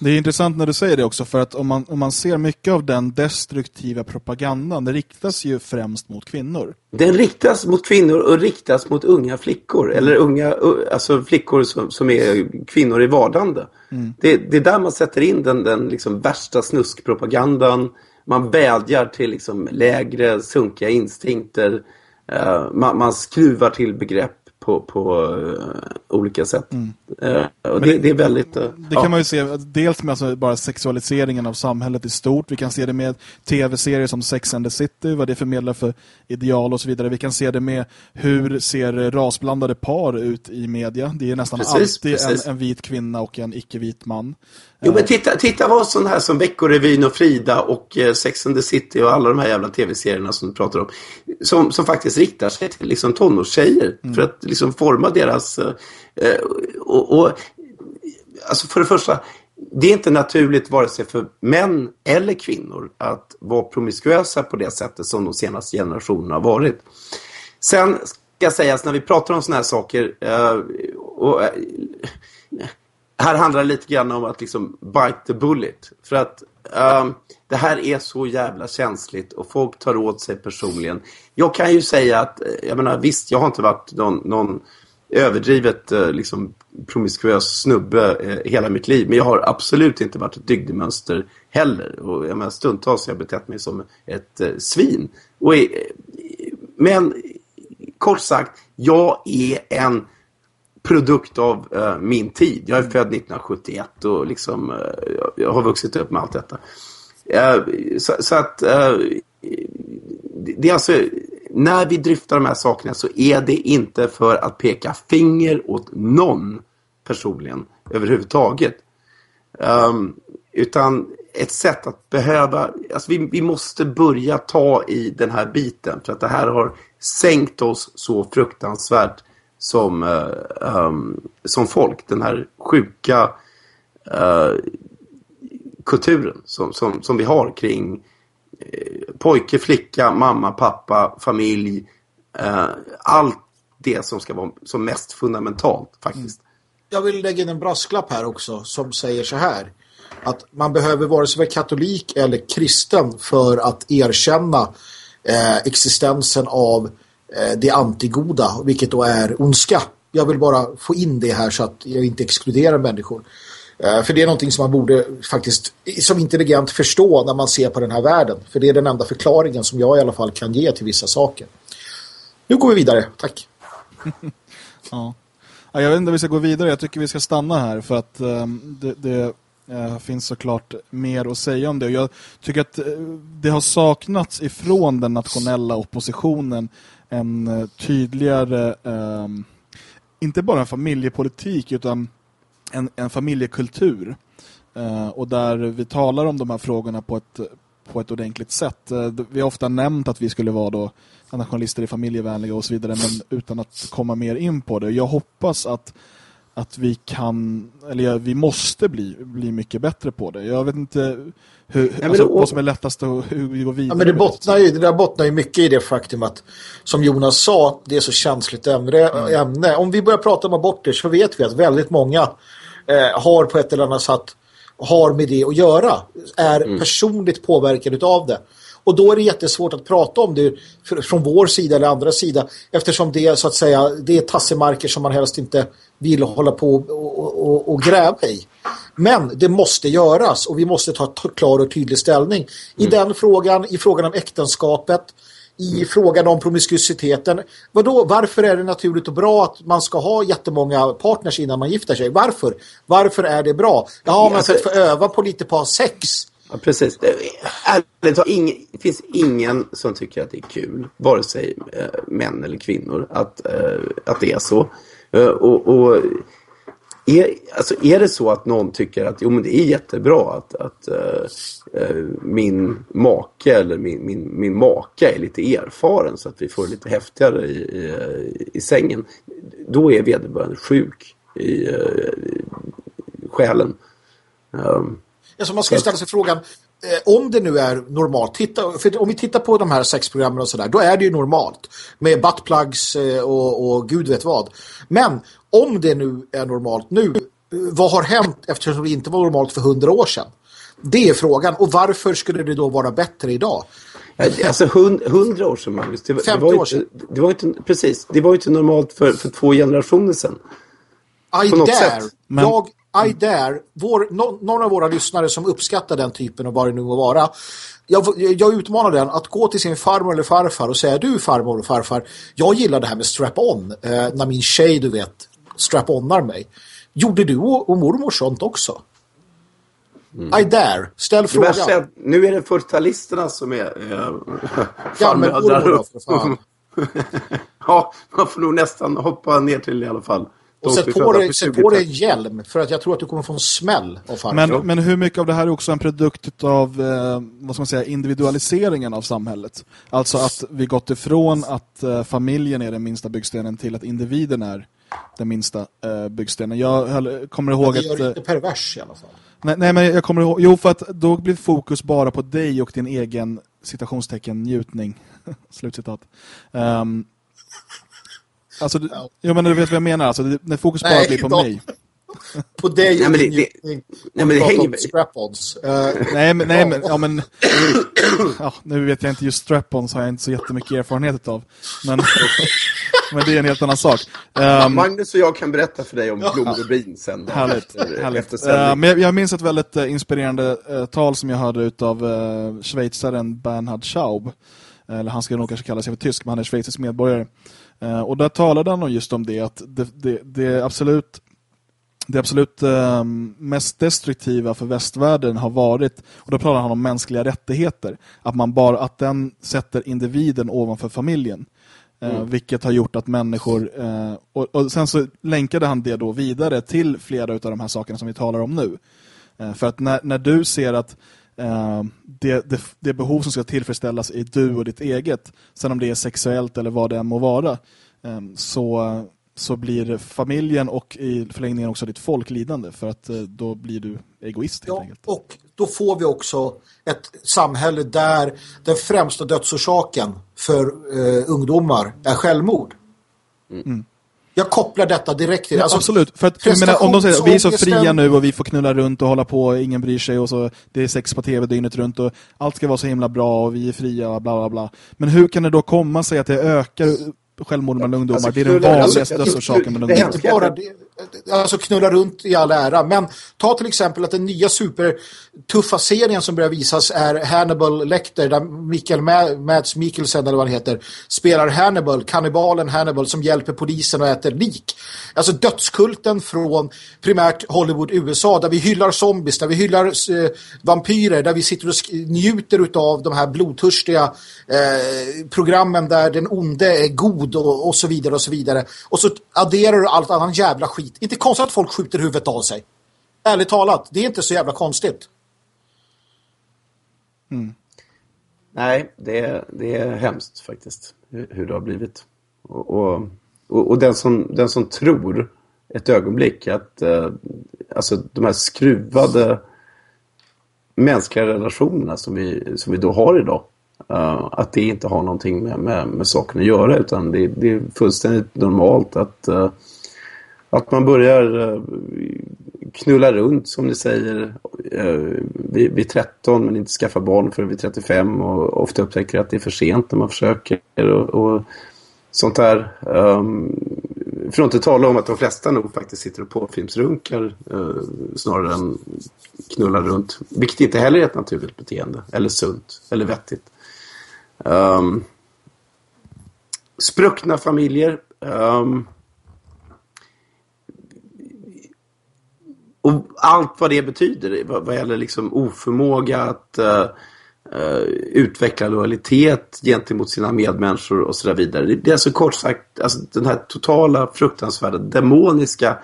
Det är intressant när du säger det också för att om man, om man ser mycket av den destruktiva propagandan, det riktas ju främst mot kvinnor. Den riktas mot kvinnor och riktas mot unga flickor eller unga alltså flickor som, som är kvinnor i vardande. Mm. Det, det, är där man sätter in den, den liksom värsta snuskpropagandan. Man vädjar till liksom lägre, sunkiga instinkter. Uh, man, man skruvar till begrepp på, på uh, olika sätt. Mm. Uh, och det, det, är väldigt... Uh, det kan man ju se dels med alltså bara sexualiseringen av samhället i stort. Vi kan se det med tv-serier som Sex and the City, vad det förmedlar för ideal och så vidare. Vi kan se det med hur ser rasblandade par ut i media. Det är nästan precis, alltid precis. En, en vit kvinna och en icke-vit man. Jo, men titta, titta vad sån här som Veckorevyn och Frida och eh, Sex and the City och alla de här jävla tv-serierna som du pratar om. Som, som faktiskt riktar sig till liksom, tonårstjejer mm. för att liksom forma deras... Eh, eh, och, och, alltså för det första, det är inte naturligt vare sig för män eller kvinnor att vara promiskuösa på det sättet som de senaste generationerna har varit. Sen ska sägas när vi pratar om såna här saker eh, och, eh, här handlar det lite grann om att liksom bite the bullet. För att um, det här är så jävla känsligt och folk tar åt sig personligen. Jag kan ju säga att, eh, jag menar visst, jag har inte varit någon, någon överdrivet eh, liksom, promiskuös snubbe eh, hela mitt liv. Men jag har absolut inte varit ett dygdemönster heller. Och jag menar, stundtals har jag betett mig som ett eh, svin. Och, eh, men kort sagt, jag är en produkt av uh, min tid. Jag är mm. född 1971 och liksom, uh, jag har vuxit upp med allt detta. Uh, så, så, att det är alltså, när vi dryftar de här sakerna så är det inte för att peka finger åt någon personligen överhuvudtaget. Um, utan ett sätt att behöva, alltså vi, vi måste börja ta i den här biten för att det här har sänkt oss så fruktansvärt som, uh, um, som folk. Den här sjuka uh, kulturen som, som, som vi har kring uh, pojke, flicka, mamma, pappa, familj. allt det som ska vara som mest fundamentalt faktiskt. Mm. Jag vill lägga in en brasklapp här också som säger så här att man behöver vare sig vara katolik eller kristen för att erkänna eh, existensen av eh, det antigoda, vilket då är ondska. Jag vill bara få in det här så att jag inte exkluderar människor. Eh, för det är någonting som man borde faktiskt som intelligent förstå när man ser på den här världen. För det är den enda förklaringen som jag i alla fall kan ge till vissa saker. Nu går vi vidare, tack. ja. Jag vet inte om vi ska gå vidare, jag tycker vi ska stanna här för att um, det, det eh, finns såklart mer att säga om det. Jag tycker att eh, det har saknats ifrån den nationella oppositionen en eh, tydligare, eh, inte bara en familjepolitik utan en, en familjekultur. Eh, och där vi talar om de här frågorna på ett, på ett ordentligt sätt. Eh, vi har ofta nämnt att vi skulle vara då nationalister i familjevänliga och så vidare men utan att komma mer in på det. Jag hoppas att att vi kan, eller vi måste bli, bli mycket bättre på det. Jag vet inte hur, ja, alltså, det, vad som är lättast och hur vi går vidare. Ja, men det, bottnar ju, det där bottnar ju mycket i det faktum att, som Jonas sa, det är så känsligt ämne. Mm. ämne. Om vi börjar prata om aborter så vet vi att väldigt många eh, har på ett eller annat sätt har med det att göra. Är mm. personligt påverkade av det. Och då är det jättesvårt att prata om det från vår sida eller andra sida eftersom det är så att säga det är tassemarker som man helst inte vill hålla på och, och, och gräva i. Men det måste göras och vi måste ta klar och tydlig ställning i mm. den frågan, i frågan om äktenskapet, i mm. frågan om promiskuiteten. Vadå, varför är det naturligt och bra att man ska ha jättemånga partners innan man gifter sig? Varför? Varför är det bra? Ja, man ska få öva på lite på sex. Ja, precis. Ärligt ing, det finns ingen som tycker att det är kul, vare sig eh, män eller kvinnor, att, eh, att det är så. Eh, och, och är, alltså är det så att någon tycker att jo, men det är jättebra att, att eh, eh, min make eller min, min, min maka är lite erfaren så att vi får lite häftigare i, i, i sängen, då är vederbörande sjuk i, i själen. Um, Alltså man ska ställa sig frågan, eh, om det nu är normalt, titta, för om vi tittar på de här sexprogrammen och sådär, då är det ju normalt. Med buttplugs eh, och, och gud vet vad. Men om det nu är normalt nu, vad har hänt eftersom det inte var normalt för hundra år sedan? Det är frågan. Och varför skulle det då vara bättre idag? Alltså hundra år sedan, Magnus. Det, det, var år sedan. Inte, det var inte, precis, det var inte normalt för, för två generationer sedan. I dare. Men... Jag i dare, vår, no, någon av våra lyssnare som uppskattar den typen av vad det nu må vara. Jag, jag utmanar den att gå till sin farmor eller farfar och säga du farmor och farfar, jag gillar det här med strap-on. Eh, när min tjej, du vet, strap-onar mig. Gjorde du och, och mormor sånt också? Mm. I dare. Ställ frågan. Är, nu är det 40-talisterna som är äh, Ja, men mormor då, för fan. ja, man får nog nästan hoppa ner till i alla fall. Och sätt på, dig, sätt på dig en hjälm för att jag tror att du kommer få en smäll av farfar. Men, men hur mycket av det här är också en produkt av eh, vad ska man säga, individualiseringen av samhället? Alltså att vi gått ifrån att eh, familjen är den minsta byggstenen till att individen är den minsta eh, byggstenen. Jag kommer ihåg att... Det gör det inte pervers i alla fall. Nej, nej, men jag kommer ihåg... Jo, för att då blir fokus bara på dig och din egen citationstecken njutning. Slutcitat. Um, Alltså, ja. jag menar, du vet vad jag menar. Alltså, när fokus bara blir på mig. på dig nej, men det, det, nej, men det hänger med. Strap-ons. Uh. nej, men, nej, men, ja, men ja, nu vet jag inte just strap-ons har jag inte så jättemycket erfarenhet av. Men, men det är en helt annan sak. Um, Magnus och jag kan berätta för dig om Blom Rubin sen. Härligt. härligt. Uh, men jag, jag minns ett väldigt uh, inspirerande uh, tal som jag hörde av uh, schweizaren Bernhard Schaub. Eller han ska nog kanske kalla sig för tysk, men han är schweizisk medborgare. Eh, och där talade han just om det att det, det, det absolut det absolut eh, mest destruktiva för västvärlden har varit, och då pratar han om mänskliga rättigheter, att man bara att den sätter individen ovanför familjen. Eh, mm. Vilket har gjort att människor, eh, och, och, sen så länkade han det då vidare till flera av de här sakerna som vi talar om nu. För att när, när du ser att det, det, det, behov som ska tillfredsställas är du och ditt eget, sen om det är sexuellt eller vad det än må vara, eh, så, så blir familjen och i förlängningen också ditt folk lidande för att eh, då blir du egoist helt ja, enkelt. Och då får vi också ett samhälle där den främsta dödsorsaken för eh, ungdomar är självmord. Mm. Jag kopplar detta direkt till... Ja, alltså, absolut, för att menar, om de säger vi är så fria nu och vi får knulla runt och hålla på, ingen bryr sig och så det är sex på tv dygnet runt och allt ska vara så himla bra och vi är fria och bla bla bla. Men hur kan det då komma sig att det ökar självmord bland ungdomar. Alltså, det är den vanligaste alltså, dödsorsaken bland ungdomar. Inte bara det, alltså knulla runt i all ära. Men ta till exempel att den nya supertuffa serien som börjar visas är Hannibal Lecter där Mikael Mads Mikkelsen eller vad han heter spelar Hannibal, kannibalen Hannibal som hjälper polisen och äter lik. Alltså dödskulten från primärt Hollywood, USA där vi hyllar zombies, där vi hyllar eh, vampyrer, där vi sitter och njuter av de här blodtörstiga eh, programmen där den onde är god och, och så vidare och så vidare. Och så adderar du allt annan jävla skit. Inte konstigt att folk skjuter huvudet av sig. Ärligt talat, det är inte så jävla konstigt. Mm. Nej, det är, det är hemskt faktiskt hur, hur det har blivit. Och, och, och, den, som, den som tror ett ögonblick att eh, alltså de här skruvade mänskliga relationerna som vi, som vi då har idag uh, att det inte har någonting med, med, med saken att göra utan det, det är fullständigt normalt att uh, att man börjar uh, knulla runt som ni säger vid, vid 13 men inte skaffa barn förrän vid 35 och ofta upptäcker att det är för sent när man försöker och, och sånt där. Um, för att inte tala om att de flesta nog faktiskt sitter och påfilmsrunkar eh, snarare än knullar runt. Vilket inte heller är ett naturligt beteende. Eller sunt. Eller vettigt. Um, spruckna familjer. Um, Och allt vad det betyder vad, vad gäller liksom oförmåga att uh, uh, utveckla lojalitet gentemot sina medmänniskor och så vidare. Det, det är alltså kort sagt alltså, den här totala fruktansvärda demoniska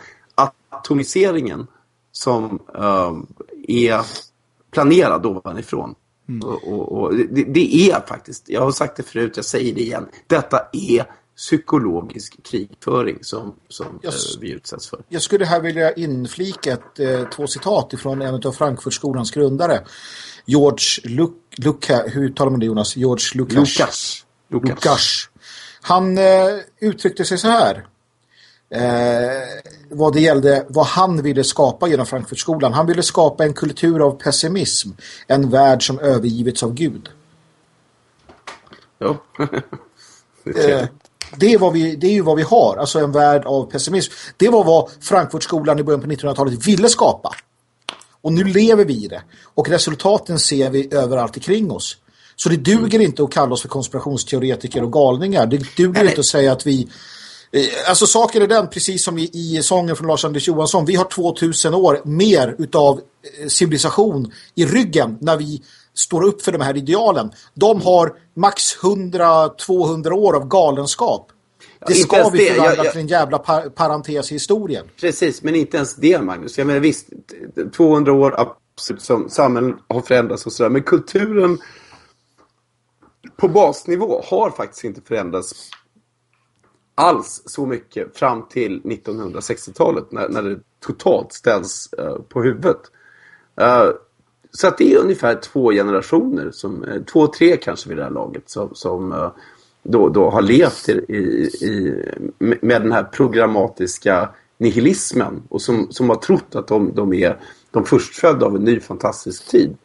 atomiseringen som uh, är planerad ovanifrån. Mm. Och, och, det, det, är faktiskt, jag har sagt det förut, jag säger det igen, detta är psykologisk krigföring som, som jag, eh, vi utsätts för. Jag skulle här vilja inflika ett, eh, två citat ifrån en av Frankfurtskolans grundare. George Luk hur talar man det Jonas? George. Lukas. Lukas. Lukas. Han eh, uttryckte sig så här. Eh, vad det gällde vad han ville skapa genom Frankfurtskolan. Han ville skapa en kultur av pessimism. En värld som övergivits av Gud. Ja. eh, det är, vad vi, det är ju vad vi har, alltså en värld av pessimism. Det var vad Frankfurtskolan i början på 1900-talet ville skapa. Och nu lever vi i det. Och resultaten ser vi överallt omkring oss. Så det duger inte att kalla oss för konspirationsteoretiker och galningar. Det duger inte att säga att vi... Eh, alltså saken är den, precis som i, i sången från Lars-Anders Johansson. Vi har 2000 år mer utav eh, civilisation i ryggen när vi står upp för de här idealen. De har max 100-200 år av galenskap. Det ska vi förvandla till en jävla par parentes i historien. Precis, men inte ens det Magnus. Jag menar visst, 200 år absolut som samhällen har förändrats och sådär. Men kulturen på basnivå har faktiskt inte förändrats alls så mycket fram till 1960-talet när, när det totalt ställs uh, på huvudet. Uh, så att det är ungefär två generationer, som, uh, två, tre kanske vid det här laget, som, som då, då har levt i, i, med den här programmatiska nihilismen och som, som har trott att de, de är de förstfödda av en ny fantastisk tid.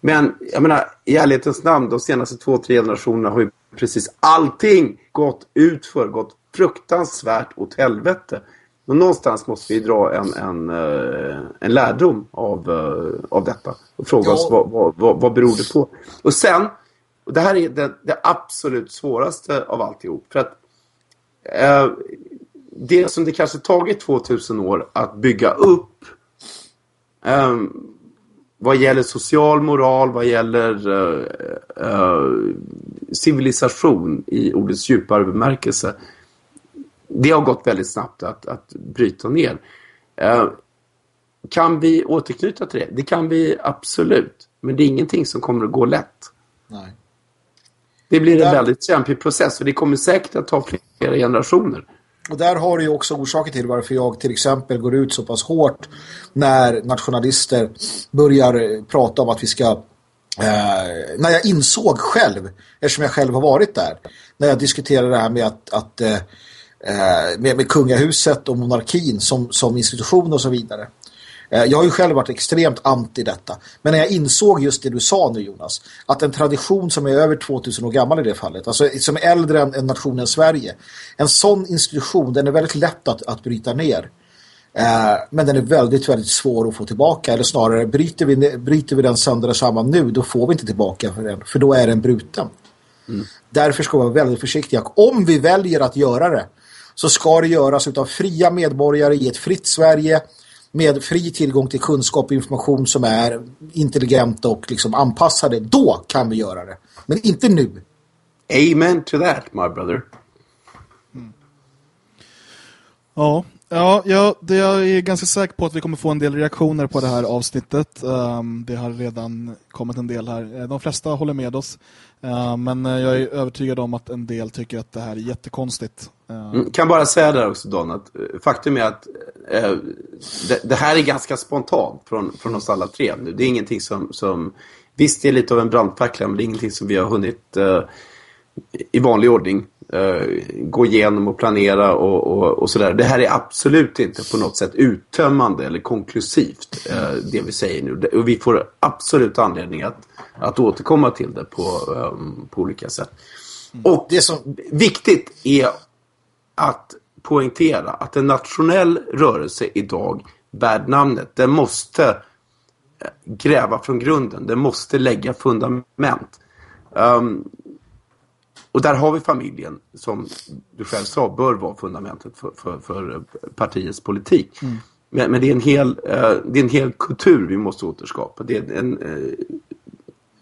Men jag menar, i ärlighetens namn, de senaste två, tre generationerna har ju precis allting gått ut för, gått fruktansvärt åt helvete. Och någonstans måste vi dra en, en, eh, en lärdom av, eh, av detta. Och fråga ja. oss vad, vad, vad, vad beror det på? Och sen, och det här är det, det absolut svåraste av alltihop. För att eh, det som det kanske tagit 2000 år att bygga upp eh, vad gäller social moral, vad gäller eh, eh, civilisation i ordets djupare bemärkelse det har gått väldigt snabbt att, att bryta ner. Eh, kan vi återknyta till det? Det kan vi absolut. Men det är ingenting som kommer att gå lätt. Nej. Det blir en där... väldigt kämpig process och det kommer säkert att ta flera generationer. Och där har du ju också orsaker till varför jag till exempel går ut så pass hårt när nationalister börjar prata om att vi ska eh, när jag insåg själv, eftersom jag själv har varit där, när jag diskuterade det här med att, att eh, eh med, med kungahuset och monarkin som, som institution och så vidare. Eh, jag har ju själv varit extremt anti detta. Men när jag insåg just det du sa nu Jonas, att en tradition som är över 2000 år gammal i det fallet, alltså som är äldre än, än nationen Sverige, en sån institution, den är väldigt lätt att, att bryta ner. Eh, men den är väldigt, väldigt svår att få tillbaka. Eller snarare, bryter vi, bryter vi den sönder samman nu, då får vi inte tillbaka för den. För då är den bruten. Mm. Därför ska vi vara väldigt försiktiga. Om vi väljer att göra det, så ska det göras av fria medborgare i ett fritt Sverige- med fri tillgång till kunskap och information som är intelligenta och liksom anpassade, då kan vi göra det. Men inte nu. Amen to that, my brother. Mm. Ja, ja, ja det jag är ganska säker på att vi kommer få en del reaktioner på det här avsnittet. Um, det har redan kommit en del här. De flesta håller med oss. Men eh, jag är övertygad om att en del tycker att det här är jättekonstigt. Eh, mm, kan bara säga där också Don att eh, faktum är att eh, det, det, här är ganska spontant från, från oss alla tre nu. Det är ingenting som, som visst det är lite av en brandfackla men det är ingenting som vi har hunnit eh, i vanlig ordning Eh, gå igenom och planera och, och, och, sådär. Det här är absolut inte på något sätt uttömmande eller konklusivt eh, det vi säger nu. Och vi får absolut anledning att, att återkomma till det på, um, på olika sätt. Och det som viktigt är att poängtera att en nationell rörelse idag värd namnet, den måste eh, gräva från grunden. Den måste lägga fundament. Um, och där har vi familjen som du själv sa bör vara fundamentet för, för, för partiets politik. Mm. Men, men, det, är en hel, uh, det är en hel kultur vi måste återskapa. Det är en, uh,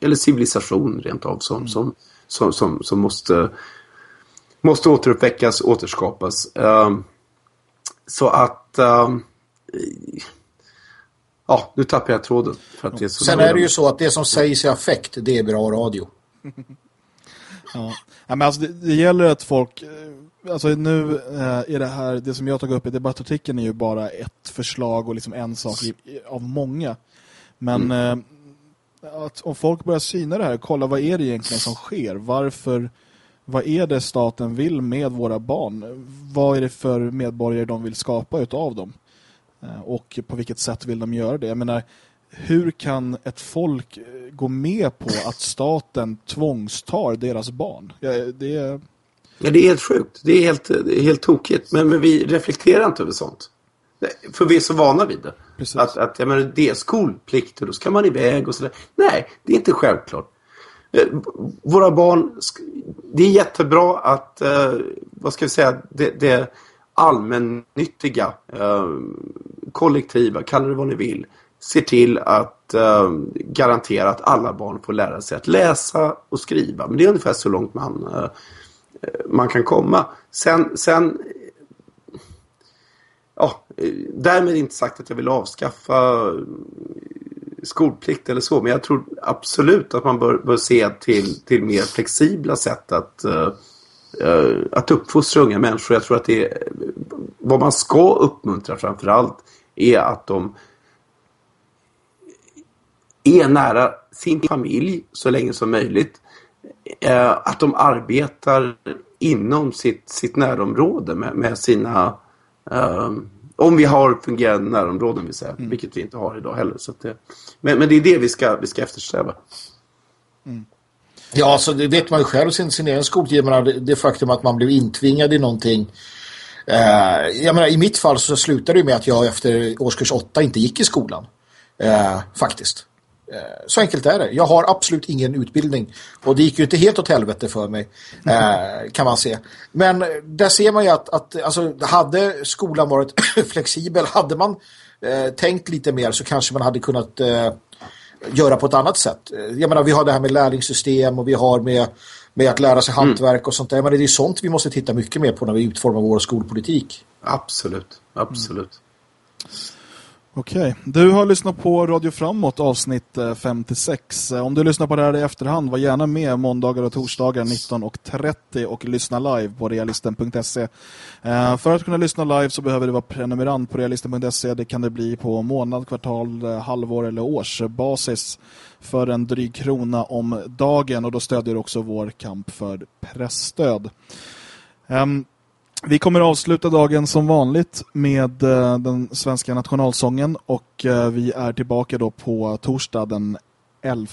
eller civilisation rent av som, mm. som, som, som, som måste måste återuppväckas, återskapas. Så att... Ja, nu tappar jag tråden. För att det är så Sen är det ju så att det som sägs i affekt, det är bra radio. ja. men alltså det, det, gäller att folk... Eh, alltså nu eh, är det här, det som jag tagit upp i debattartikeln är ju bara ett förslag och liksom en sak av många. Men mm. eh, att om folk börjar syna det här, kolla vad är det egentligen som sker? Varför vad är det staten vill med våra barn? Vad är det för medborgare de vill skapa utav dem? Och på vilket sätt vill de göra det? Jag menar, hur kan ett folk eh, gå med på att staten tvångstar deras barn? Ja, det är... Ja, det är helt sjukt. Det är helt, det är helt tokigt. Men, men vi reflekterar inte över sånt. För vi är så vana vid det. Precis. Att, att jag menar, det är skolplikt och då ska man iväg och sådär. Nej, det är inte självklart. Eh, våra barn, det är jättebra att, eh, vad ska vi säga, det, det allmännyttiga, kollektiva, kalla det vad ni vill, ser till att eh, garantera att alla barn får lära sig att läsa och skriva. Men det är ungefär så långt man, eh, man kan komma. Sen, sen ja, därmed inte sagt att jag vill avskaffa eh, skolplikt eller så. Men jag tror absolut att man bör, bör se till, till mer flexibla sätt att, uh, uh, att uppfostra unga människor. Jag tror att det är, vad man ska uppmuntra framförallt är att de är nära sin familj så länge som möjligt. Uh, att de arbetar inom sitt, sitt närområde med, med sina om vi har fungerande närområden vill säga, mm. vilket vi inte har idag heller. Så det, men, men det är det vi ska, vi ska eftersträva. Mm. Ja, så det vet man ju själv sin, sin egen skoltid. Det, det faktum att man blev intvingad i någonting. Eh, jag menar, I mitt fall så slutade det med att jag efter årskurs åtta inte gick i skolan. Eh, faktiskt. Eh, så enkelt är det. Jag har absolut ingen utbildning. Och det gick ju inte helt åt helvete för mig. Mm. Kan man se. Men där ser man ju att, att alltså, hade skolan varit flexibel. Hade man eh, tänkt lite mer så kanske man hade kunnat eh, göra på ett annat sätt. Jag menar vi har det här med lärlingssystem. Och vi har med, med att lära sig mm. hantverk och sånt där. Men det är sånt vi måste titta mycket mer på när vi utformar vår skolpolitik. Absolut. Absolut. Mm. Okej, du har lyssnat på Radio Framåt avsnitt eh, 56. Eh, om du lyssnar på det här i efterhand, var gärna med måndagar och torsdagar 19.30 och lyssna live på realisten.se. Eh, för att kunna lyssna live så behöver du vara prenumerant på realisten.se. Det kan det bli på månad, kvartal, halvår eller årsbasis för en dryg krona om dagen och då stödjer du också vår kamp för pressstöd. Um, ehm, vi kommer avsluta dagen som vanligt med eh, den svenska nationalsången och eh, vi är tillbaka då på torsdag den 11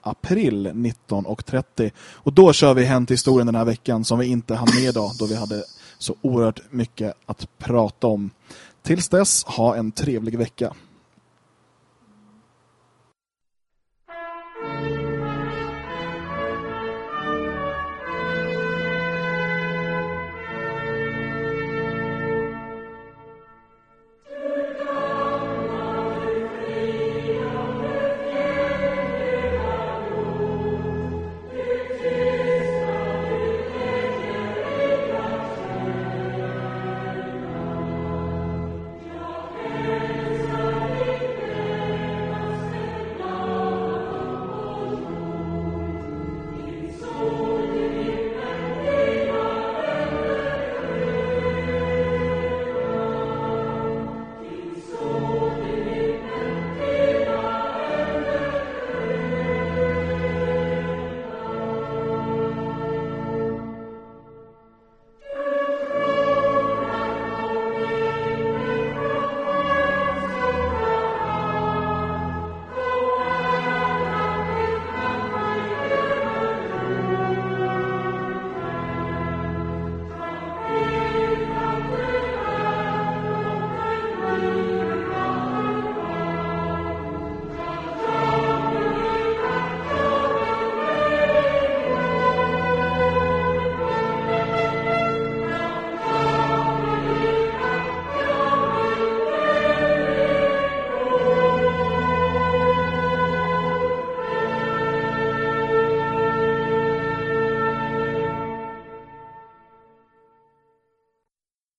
april 19.30 och då kör vi Hänt historien den här veckan som vi inte hann med idag då vi hade så oerhört mycket att prata om. Tills dess, ha en trevlig vecka.